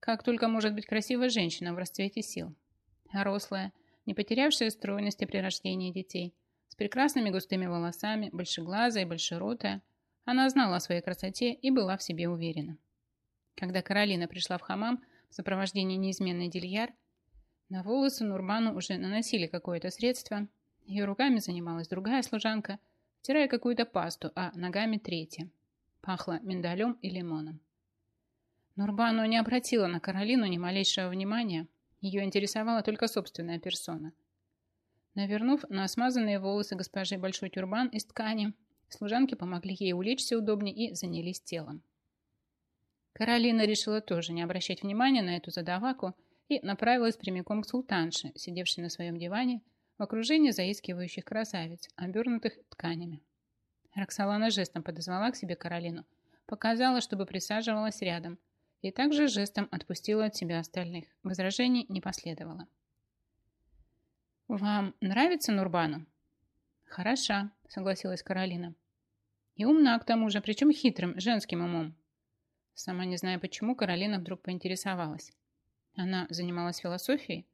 Как только может быть красивая женщина в расцвете сил. Рослая, не потерявшая стройности при рождении детей, с прекрасными густыми волосами, большеглазая и большеротая, она знала о своей красоте и была в себе уверена. Когда Каролина пришла в хамам в сопровождении неизменной Дильяр, на волосы Нурбану уже наносили какое-то средство. Ее руками занималась другая служанка, втирая какую-то пасту, а ногами третья. Пахло миндалем и лимоном. Нурбану не обратила на Каролину ни малейшего внимания. Ее интересовала только собственная персона. Навернув на смазанные волосы госпожи большой тюрбан из ткани, служанки помогли ей улечься удобнее и занялись телом. Каролина решила тоже не обращать внимания на эту задаваку и направилась прямиком к султанше, сидевшей на своем диване в окружении заискивающих красавиц, обернутых тканями. Роксолана жестом подозвала к себе Каролину, показала, чтобы присаживалась рядом, и также жестом отпустила от себя остальных. Возражений не последовало. «Вам нравится Нурбану?» «Хороша», — согласилась Каролина. «И умна к тому же, причем хитрым, женским умом». Сама не зная почему, Каролина вдруг поинтересовалась. Она занималась философией?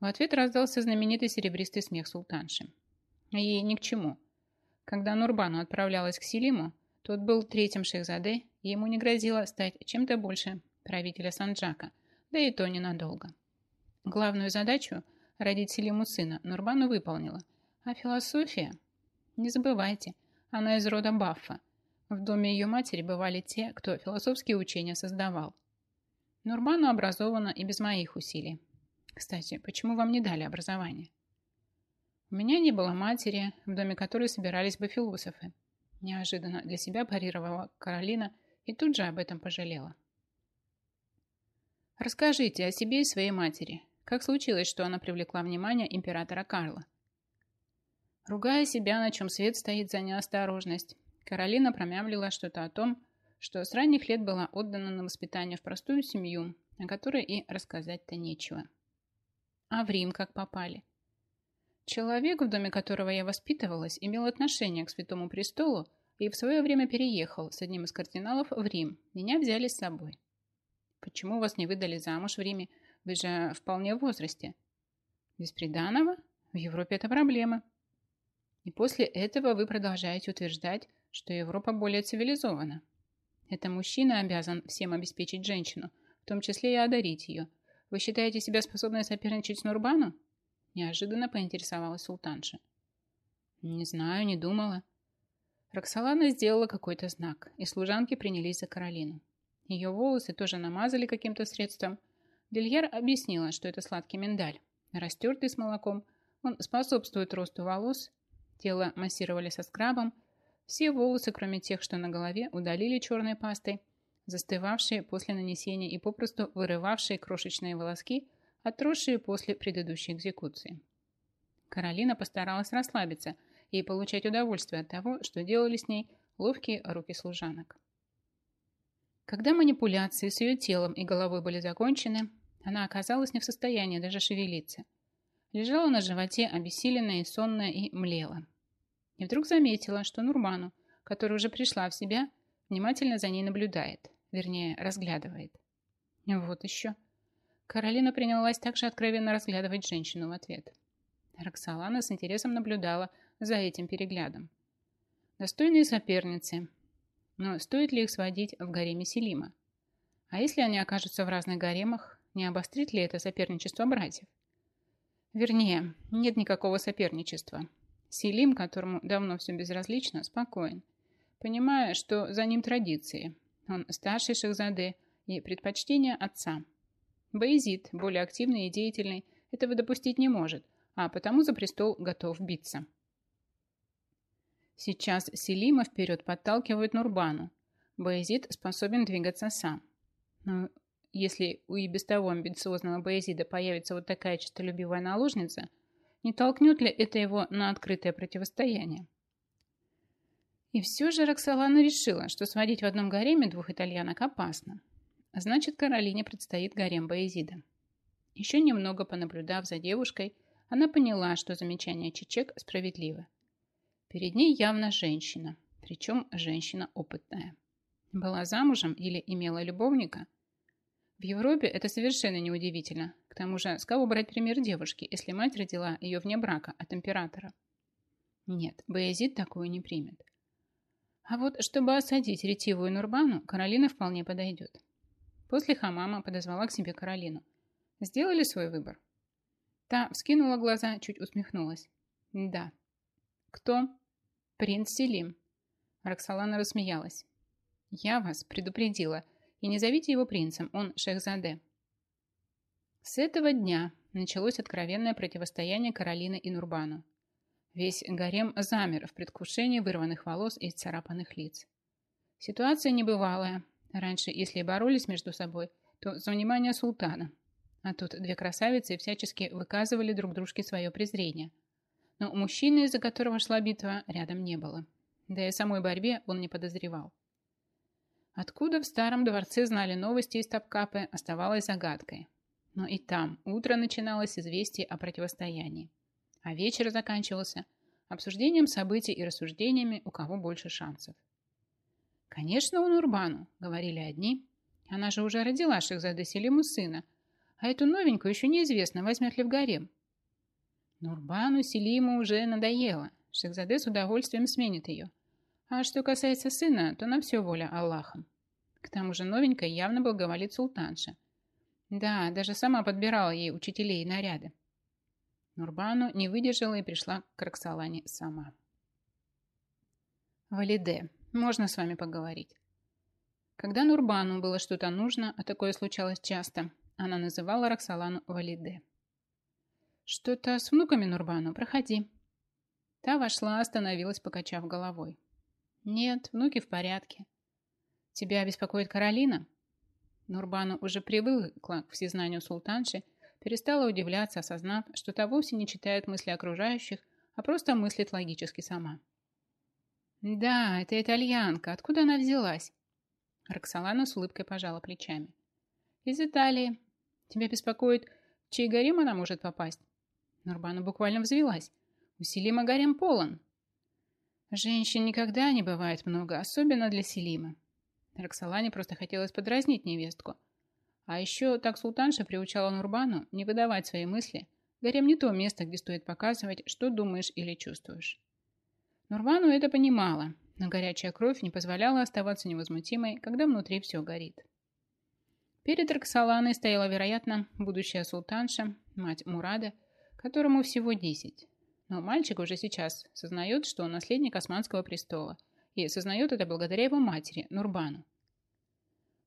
В ответ раздался знаменитый серебристый смех султанши. Ей ни к чему. Когда Нурбану отправлялась к Селиму, тот был третьим шейхзаде, и ему не грозило стать чем-то больше правителя Санджака, да и то ненадолго. Главную задачу – родить Селиму сына – Нурбану выполнила. А философия? Не забывайте, она из рода Баффа. В доме ее матери бывали те, кто философские учения создавал. Нурбану образована и без моих усилий. Кстати, почему вам не дали образование? У меня не было матери, в доме которой собирались бы философы. Неожиданно для себя парировала Каролина и тут же об этом пожалела. Расскажите о себе и своей матери. Как случилось, что она привлекла внимание императора Карла? Ругая себя, на чем свет стоит за неосторожность, Каролина промямлила что-то о том, что с ранних лет была отдана на воспитание в простую семью, о которой и рассказать-то нечего. А в Рим как попали? Человек, в доме которого я воспитывалась, имел отношение к Святому Престолу и в свое время переехал с одним из кардиналов в Рим. Меня взяли с собой. Почему вас не выдали замуж в Риме? Вы же вполне в возрасте. Бесприданного? В Европе это проблема. И после этого вы продолжаете утверждать, что Европа более цивилизована. Это мужчина обязан всем обеспечить женщину, в том числе и одарить ее. Вы считаете себя способной соперничать с Нурбану? Неожиданно поинтересовалась султанша. Не знаю, не думала. Роксолана сделала какой-то знак, и служанки принялись за Каролину. Ее волосы тоже намазали каким-то средством. Дельяр объяснила, что это сладкий миндаль, растертый с молоком. Он способствует росту волос. Тело массировали со скрабом, все волосы, кроме тех, что на голове, удалили черной пастой, застывавшие после нанесения и попросту вырывавшие крошечные волоски, отросшие после предыдущей экзекуции. Каролина постаралась расслабиться и получать удовольствие от того, что делали с ней ловкие руки служанок. Когда манипуляции с ее телом и головой были закончены, она оказалась не в состоянии даже шевелиться. Лежала на животе, обессиленная сонная, и млела. И вдруг заметила, что Нурману, которая уже пришла в себя, внимательно за ней наблюдает, вернее, разглядывает. Вот еще. Каролина принялась также откровенно разглядывать женщину в ответ. Роксолана с интересом наблюдала за этим переглядом. Достойные соперницы. Но стоит ли их сводить в гареме Селима? А если они окажутся в разных гаремах, не обострит ли это соперничество братьев? Вернее, нет никакого соперничества. Селим, которому давно все безразлично, спокоен, понимая, что за ним традиции. Он старший Шахзаде и предпочтение отца. Баизид, более активный и деятельный, этого допустить не может, а потому за престол готов биться. Сейчас Селима вперед подталкивает Нурбану. Баизид способен двигаться сам. Но если у и без того амбициозного Баизида появится вот такая честолюбивая наложница – не толкнет ли это его на открытое противостояние? И все же Роксолана решила, что сводить в одном гареме двух итальянок опасно. Значит, Каролине предстоит гарем Боязида. Еще немного понаблюдав за девушкой, Она поняла, что замечание Чичек справедливо. Перед ней явно женщина, причем женщина опытная. Была замужем или имела любовника? В Европе это совершенно неудивительно. К тому же, с кого брать пример девушки, если мать родила ее вне брака от императора? Нет, Баязид такую не примет. А вот, чтобы осадить ретивую Нурбану, Каролина вполне подойдет. После хамама подозвала к себе Каролину. Сделали свой выбор? Та вскинула глаза, чуть усмехнулась. Да. Кто? Принц Селим. Роксолана рассмеялась. Я вас предупредила. И не зовите его принцем, он Шехзаде. С этого дня началось откровенное противостояние Каролины и Нурбану. Весь гарем замер в предвкушении вырванных волос и царапанных лиц. Ситуация небывалая. Раньше, если боролись между собой, то за внимание султана. А тут две красавицы всячески выказывали друг дружке свое презрение. Но мужчины, из-за которого шла битва, рядом не было. Да и о самой борьбе он не подозревал. Откуда в старом дворце знали новости из Топкапы, оставалось загадкой. Но и там утро начиналось с известий о противостоянии. А вечер заканчивался обсуждением событий и рассуждениями, у кого больше шансов. «Конечно, у Нурбану», — говорили одни. «Она же уже родила Шехзаде Селиму сына, а эту новенькую еще неизвестно, возьмет ли в гарем». Нурбану Селиму уже надоело. Шехзаде с удовольствием сменит ее. А что касается сына, то на все воля Аллаха. К тому же новенькая явно благоволит султанша. Да, даже сама подбирала ей учителей и наряды. Нурбану не выдержала и пришла к Роксолане сама. «Валиде, можно с вами поговорить?» Когда Нурбану было что-то нужно, а такое случалось часто, она называла Роксолану Валиде. «Что-то с внуками Нурбану, проходи». Та вошла, остановилась, покачав головой. Нет, внуки в порядке. Тебя беспокоит Каролина? Нурбану уже привыкла к всезнанию султанши, перестала удивляться, осознав, что та вовсе не читает мысли окружающих, а просто мыслит логически сама. «Да, это итальянка. Откуда она взялась?» Роксолана с улыбкой пожала плечами. «Из Италии. Тебя беспокоит, в чей гарем она может попасть?» Нурбана буквально взвелась. «У Селима гарем полон. Женщин никогда не бывает много, особенно для Селима. Роксолане просто хотелось подразнить невестку. А еще так султанша приучала Нурбану не выдавать свои мысли. Гарем не то место, где стоит показывать, что думаешь или чувствуешь. Нурбану это понимала, но горячая кровь не позволяла оставаться невозмутимой, когда внутри все горит. Перед Роксоланой стояла, вероятно, будущая султанша, мать Мурада, которому всего десять. Но мальчик уже сейчас сознает, что он наследник Османского престола, и сознает это благодаря его матери, Нурбану.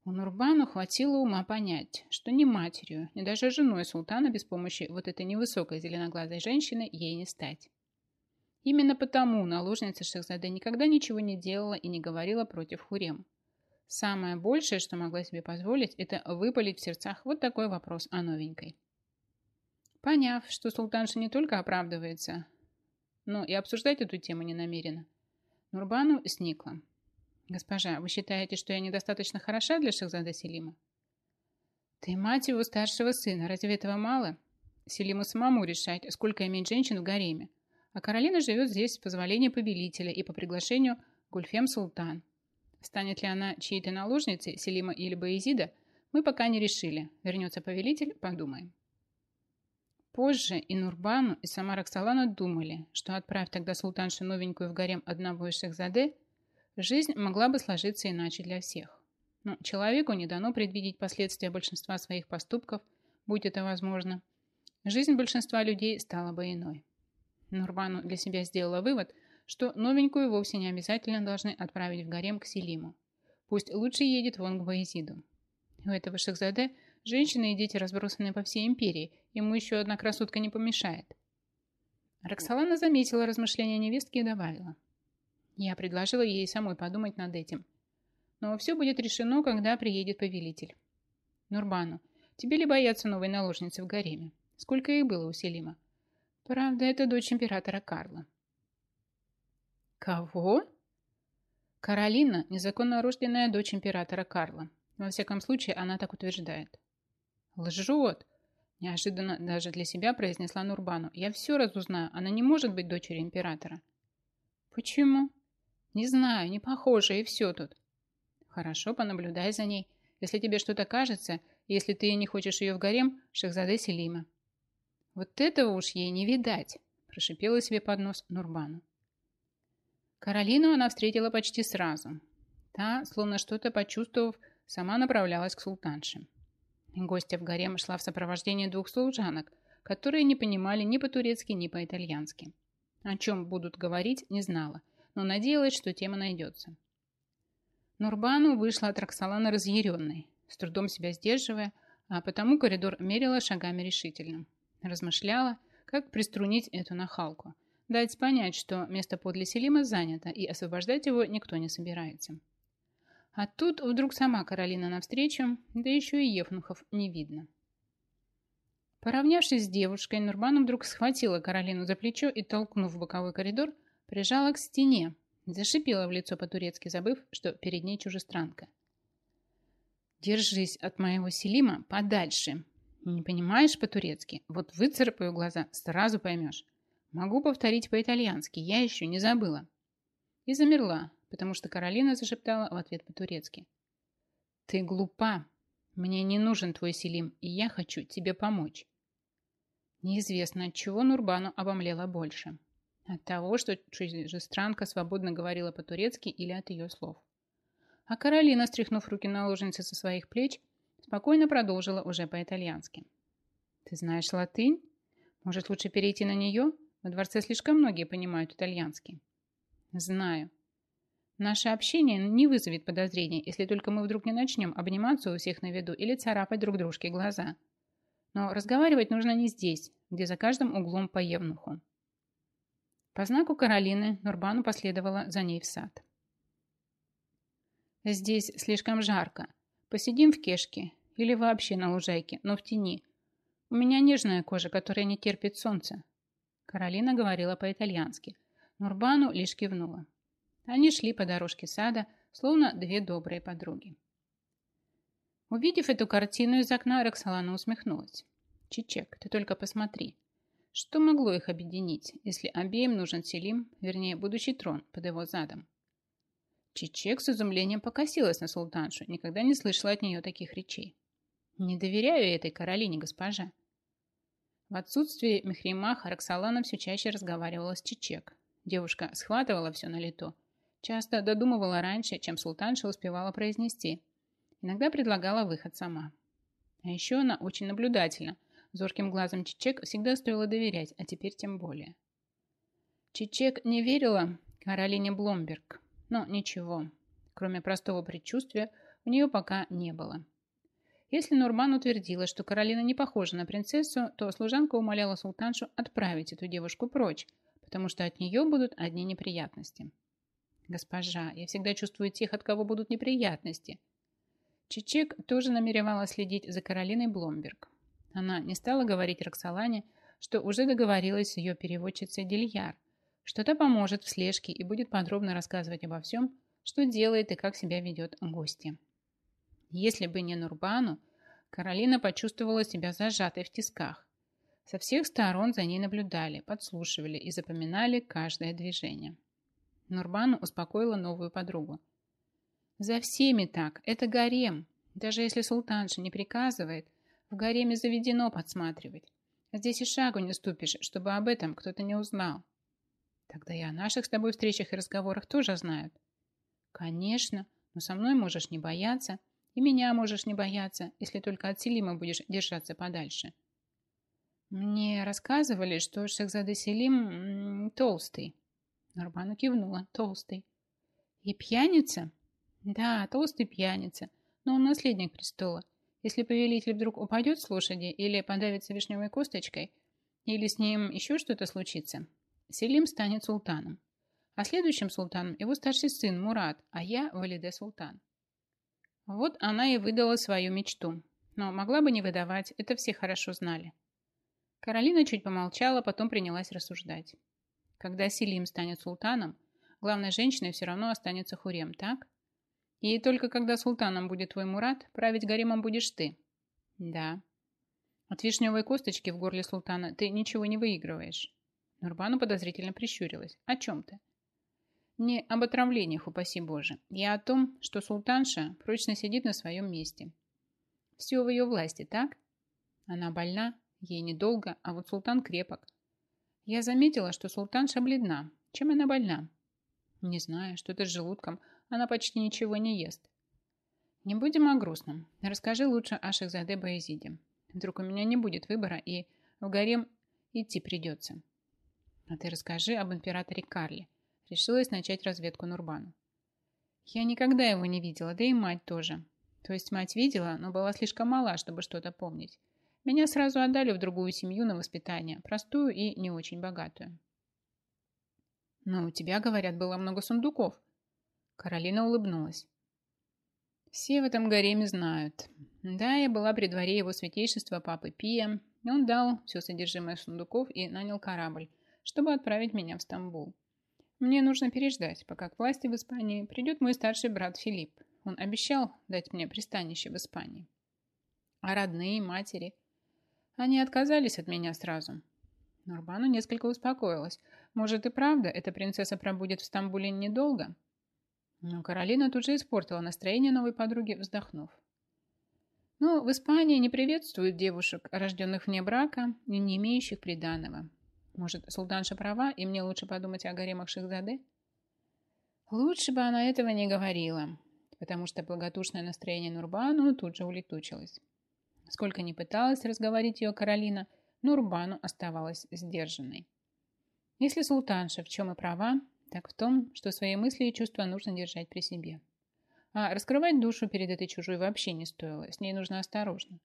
У Нурбану хватило ума понять, что ни матерью, ни даже женой султана без помощи вот этой невысокой зеленоглазой женщины ей не стать. Именно потому наложница Шахзаде никогда ничего не делала и не говорила против Хурем. Самое большее, что могла себе позволить, это выпалить в сердцах вот такой вопрос о новенькой. Поняв, что султанша не только оправдывается, но и обсуждать эту тему не намерена. Нурбану сникла. «Госпожа, вы считаете, что я недостаточно хороша для Шахзада Селима?» «Ты мать его старшего сына. Разве этого мало?» Селиму самому решать, сколько иметь женщин в гареме. А Каролина живет здесь с позволения повелителя и по приглашению Гульфем Султан. Станет ли она чьей-то наложницей, Селима или Баизида, мы пока не решили. Вернется повелитель, подумаем. Позже и Нурбану, и сама Роксолана думали, что отправь тогда султаншу новенькую в гарем одного из Шехзаде, жизнь могла бы сложиться иначе для всех. Но человеку не дано предвидеть последствия большинства своих поступков, будь это возможно. Жизнь большинства людей стала бы иной. Нурбану для себя сделала вывод, что новенькую вовсе не обязательно должны отправить в гарем к Селиму. Пусть лучше едет вон к Баизиду. У этого Шехзаде Женщины и дети разбросаны по всей империи. Ему еще одна красотка не помешает. Роксолана заметила размышления невестки и добавила. Я предложила ей самой подумать над этим. Но все будет решено, когда приедет повелитель. Нурбану, тебе ли бояться новой наложницы в гареме? Сколько их было у Селима? Правда, это дочь императора Карла. Кого? Каролина – незаконно рожденная дочь императора Карла. Во всяком случае, она так утверждает. Лжет. Неожиданно даже для себя произнесла Нурбану. Я все разузнаю. Она не может быть дочерью императора. Почему? Не знаю, не похоже, и все тут. Хорошо, понаблюдай за ней. Если тебе что-то кажется, если ты не хочешь ее в гарем, Шахзаде Селима. Вот этого уж ей не видать, прошипела себе под нос Нурбану. Каролину она встретила почти сразу. Та, словно что-то почувствовав, сама направлялась к султанше. Гостья в гарем шла в сопровождении двух служанок, которые не понимали ни по-турецки, ни по-итальянски. О чем будут говорить, не знала, но надеялась, что тема найдется. Нурбану вышла от Роксолана разъяренной, с трудом себя сдерживая, а потому коридор мерила шагами решительно. Размышляла, как приструнить эту нахалку, дать понять, что место подле Селима занято, и освобождать его никто не собирается. А тут вдруг сама Каролина навстречу, да еще и Евнухов не видно. Поравнявшись с девушкой, Нурбану вдруг схватила Каролину за плечо и, толкнув в боковой коридор, прижала к стене, зашипела в лицо по-турецки, забыв, что перед ней чужестранка. «Держись от моего Селима подальше. Не понимаешь по-турецки? Вот выцарапаю глаза, сразу поймешь. Могу повторить по-итальянски, я еще не забыла». И замерла, потому что Каролина зашептала в ответ по-турецки. «Ты глупа. Мне не нужен твой Селим, и я хочу тебе помочь». Неизвестно, от чего Нурбану обомлела больше. От того, что чужестранка свободно говорила по-турецки или от ее слов. А Каролина, стряхнув руки наложницы со своих плеч, спокойно продолжила уже по-итальянски. «Ты знаешь латынь? Может, лучше перейти на нее? Во дворце слишком многие понимают итальянский». «Знаю. Наше общение не вызовет подозрений, если только мы вдруг не начнем обниматься у всех на виду или царапать друг дружке глаза. Но разговаривать нужно не здесь, где за каждым углом по евнуху. По знаку Каролины Нурбану последовала за ней в сад. Здесь слишком жарко. Посидим в кешке или вообще на лужайке, но в тени. У меня нежная кожа, которая не терпит солнца. Каролина говорила по-итальянски. Нурбану лишь кивнула. Они шли по дорожке сада, словно две добрые подруги. Увидев эту картину из окна, Роксолана усмехнулась. «Чичек, ты только посмотри. Что могло их объединить, если обеим нужен Селим, вернее, будущий трон под его задом?» Чичек с изумлением покосилась на султаншу, никогда не слышала от нее таких речей. «Не доверяю этой Каролине, госпожа». В отсутствие Мехримаха Роксолана все чаще разговаривала с Чичек. Девушка схватывала все на лету, Часто додумывала раньше, чем султанша успевала произнести. Иногда предлагала выход сама. А еще она очень наблюдательна. Зорким глазом Чичек всегда стоило доверять, а теперь тем более. Чичек не верила Каролине Бломберг. Но ничего, кроме простого предчувствия, у нее пока не было. Если Нурман утвердила, что Каролина не похожа на принцессу, то служанка умоляла султаншу отправить эту девушку прочь, потому что от нее будут одни неприятности. «Госпожа, я всегда чувствую тех, от кого будут неприятности». Чичек тоже намеревалась следить за Каролиной Бломберг. Она не стала говорить Роксолане, что уже договорилась с ее переводчицей Дильяр, что та поможет в слежке и будет подробно рассказывать обо всем, что делает и как себя ведет гости. Если бы не Нурбану, Каролина почувствовала себя зажатой в тисках. Со всех сторон за ней наблюдали, подслушивали и запоминали каждое движение. Нурбану успокоила новую подругу. «За всеми так. Это гарем. Даже если султанша не приказывает, в гареме заведено подсматривать. Здесь и шагу не ступишь, чтобы об этом кто-то не узнал. Тогда и о наших с тобой встречах и разговорах тоже знают. Конечно, но со мной можешь не бояться, и меня можешь не бояться, если только от Селима будешь держаться подальше. Мне рассказывали, что Шахзаде Селим толстый. Нурбану кивнула. Толстый. И пьяница? Да, толстый пьяница. Но он наследник престола. Если повелитель вдруг упадет с лошади или подавится вишневой косточкой, или с ним еще что-то случится, Селим станет султаном. А следующим султаном его старший сын Мурат, а я Валиде Султан. Вот она и выдала свою мечту. Но могла бы не выдавать, это все хорошо знали. Каролина чуть помолчала, потом принялась рассуждать. Когда Селим станет султаном, главной женщиной все равно останется Хурем, так? И только когда султаном будет твой Мурат, править гаремом будешь ты. Да. От вишневой косточки в горле султана ты ничего не выигрываешь. Нурбану подозрительно прищурилась. О чем ты? Не об отравлениях, упаси Боже. Я о том, что султанша прочно сидит на своем месте. Все в ее власти, так? Она больна, ей недолго, а вот султан крепок. Я заметила, что султанша бледна. Чем она больна? Не знаю, что-то с желудком. Она почти ничего не ест. Не будем о грустном. Расскажи лучше о Шахзаде Баязиде. Вдруг у меня не будет выбора, и в гарем идти придется. А ты расскажи об императоре Карле. Решилась начать разведку Нурбану. Я никогда его не видела, да и мать тоже. То есть мать видела, но была слишком мала, чтобы что-то помнить. Меня сразу отдали в другую семью на воспитание, простую и не очень богатую. Но у тебя, говорят, было много сундуков. Каролина улыбнулась. Все в этом гареме знают. Да, я была при дворе его святейшества папы Пия, он дал все содержимое сундуков и нанял корабль, чтобы отправить меня в Стамбул. Мне нужно переждать, пока к власти в Испании придет мой старший брат Филипп. Он обещал дать мне пристанище в Испании. А родные, матери? Они отказались от меня сразу. Нурбану несколько успокоилась. Может и правда, эта принцесса пробудет в Стамбуле недолго? Но Каролина тут же испортила настроение новой подруги, вздохнув. Ну, в Испании не приветствуют девушек, рожденных вне брака и не имеющих приданого. Может, султанша права, и мне лучше подумать о гаремах Шахзаде? Лучше бы она этого не говорила, потому что благодушное настроение Нурбану тут же улетучилось. Сколько ни пыталась разговорить ее Каролина, Нурбану оставалась сдержанной. Если султанша в чем и права, так в том, что свои мысли и чувства нужно держать при себе. А раскрывать душу перед этой чужой вообще не стоило, с ней нужно осторожно.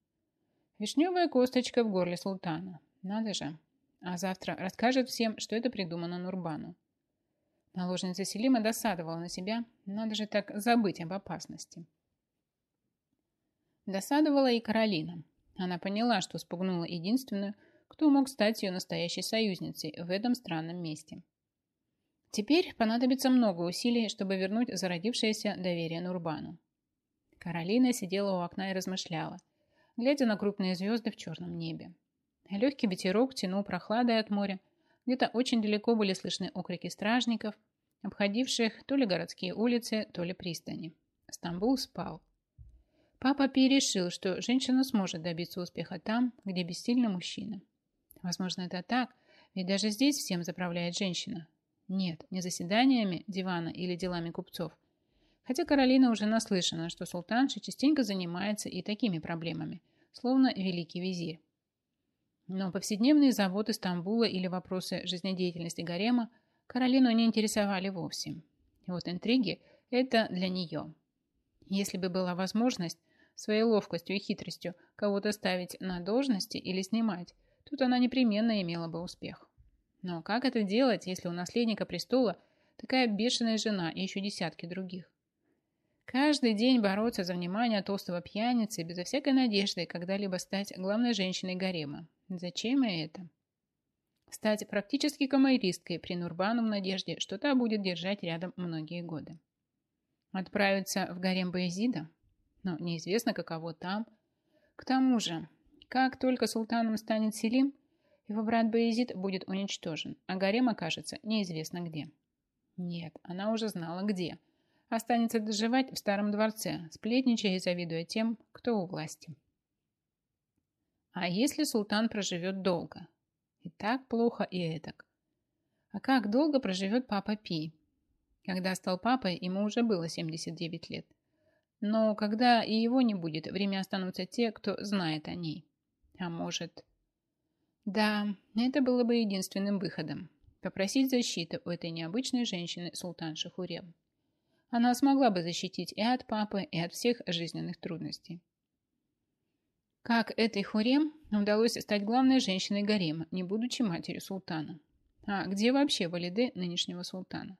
Вишневая косточка в горле султана. Надо же, а завтра расскажет всем, что это придумано Нурбану. Наложница Селима досадовала на себя. Надо же так забыть об опасности. Досадовала и Каролина. Она поняла, что спугнула единственную, кто мог стать ее настоящей союзницей в этом странном месте. Теперь понадобится много усилий, чтобы вернуть зародившееся доверие Нурбану. Каролина сидела у окна и размышляла, глядя на крупные звезды в черном небе. Легкий ветерок тянул прохладой от моря. Где-то очень далеко были слышны окрики стражников, обходивших то ли городские улицы, то ли пристани. Стамбул спал. Папа Пи решил, что женщина сможет добиться успеха там, где бессильный мужчина. Возможно, это так, ведь даже здесь всем заправляет женщина. Нет, не заседаниями дивана или делами купцов. Хотя Каролина уже наслышана, что султанша частенько занимается и такими проблемами, словно великий визирь. Но повседневные заботы Стамбула или вопросы жизнедеятельности гарема Каролину не интересовали вовсе. Вот интриги – это для нее. Если бы была возможность своей ловкостью и хитростью кого-то ставить на должности или снимать, тут она непременно имела бы успех. Но как это делать, если у наследника престола такая бешеная жена и еще десятки других? Каждый день бороться за внимание толстого пьяницы безо всякой надежды когда-либо стать главной женщиной гарема. Зачем и это? Стать практически камайристкой при Нурбану в надежде, что та будет держать рядом многие годы. Отправиться в гарем Баязида? Но неизвестно, каково там. К тому же, как только султаном станет Селим, его брат Баязид будет уничтожен, а гарем окажется неизвестно где. Нет, она уже знала где – останется доживать в старом дворце, сплетничая и завидуя тем, кто у власти. А если султан проживет долго? И так плохо, и этак. А как долго проживет папа Пи? Когда стал папой, ему уже было 79 лет. Но когда и его не будет, время останутся те, кто знает о ней. А может... Да, это было бы единственным выходом. Попросить защиты у этой необычной женщины султан Шахурем она смогла бы защитить и от папы, и от всех жизненных трудностей. Как этой Хурем удалось стать главной женщиной гарема, не будучи матерью султана? А где вообще валиды нынешнего султана?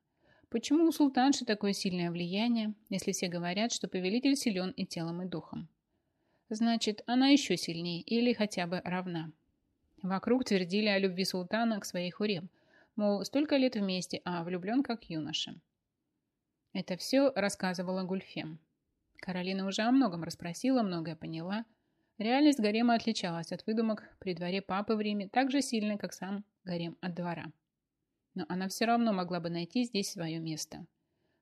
Почему у султанши такое сильное влияние, если все говорят, что повелитель силен и телом, и духом? Значит, она еще сильнее или хотя бы равна. Вокруг твердили о любви султана к своей Хурем, мол, столько лет вместе, а влюблен как юноша. Это все рассказывала Гульфем. Каролина уже о многом расспросила, многое поняла. Реальность гарема отличалась от выдумок при дворе папы в Риме так же сильно, как сам гарем от двора. Но она все равно могла бы найти здесь свое место.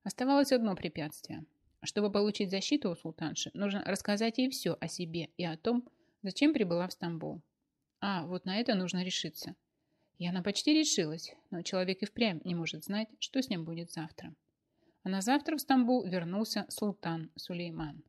Оставалось одно препятствие. Чтобы получить защиту у султанши, нужно рассказать ей все о себе и о том, зачем прибыла в Стамбул. А, вот на это нужно решиться. И она почти решилась, но человек и впрямь не может знать, что с ним будет завтра. А на завтра в Стамбул вернулся султан Сулейман.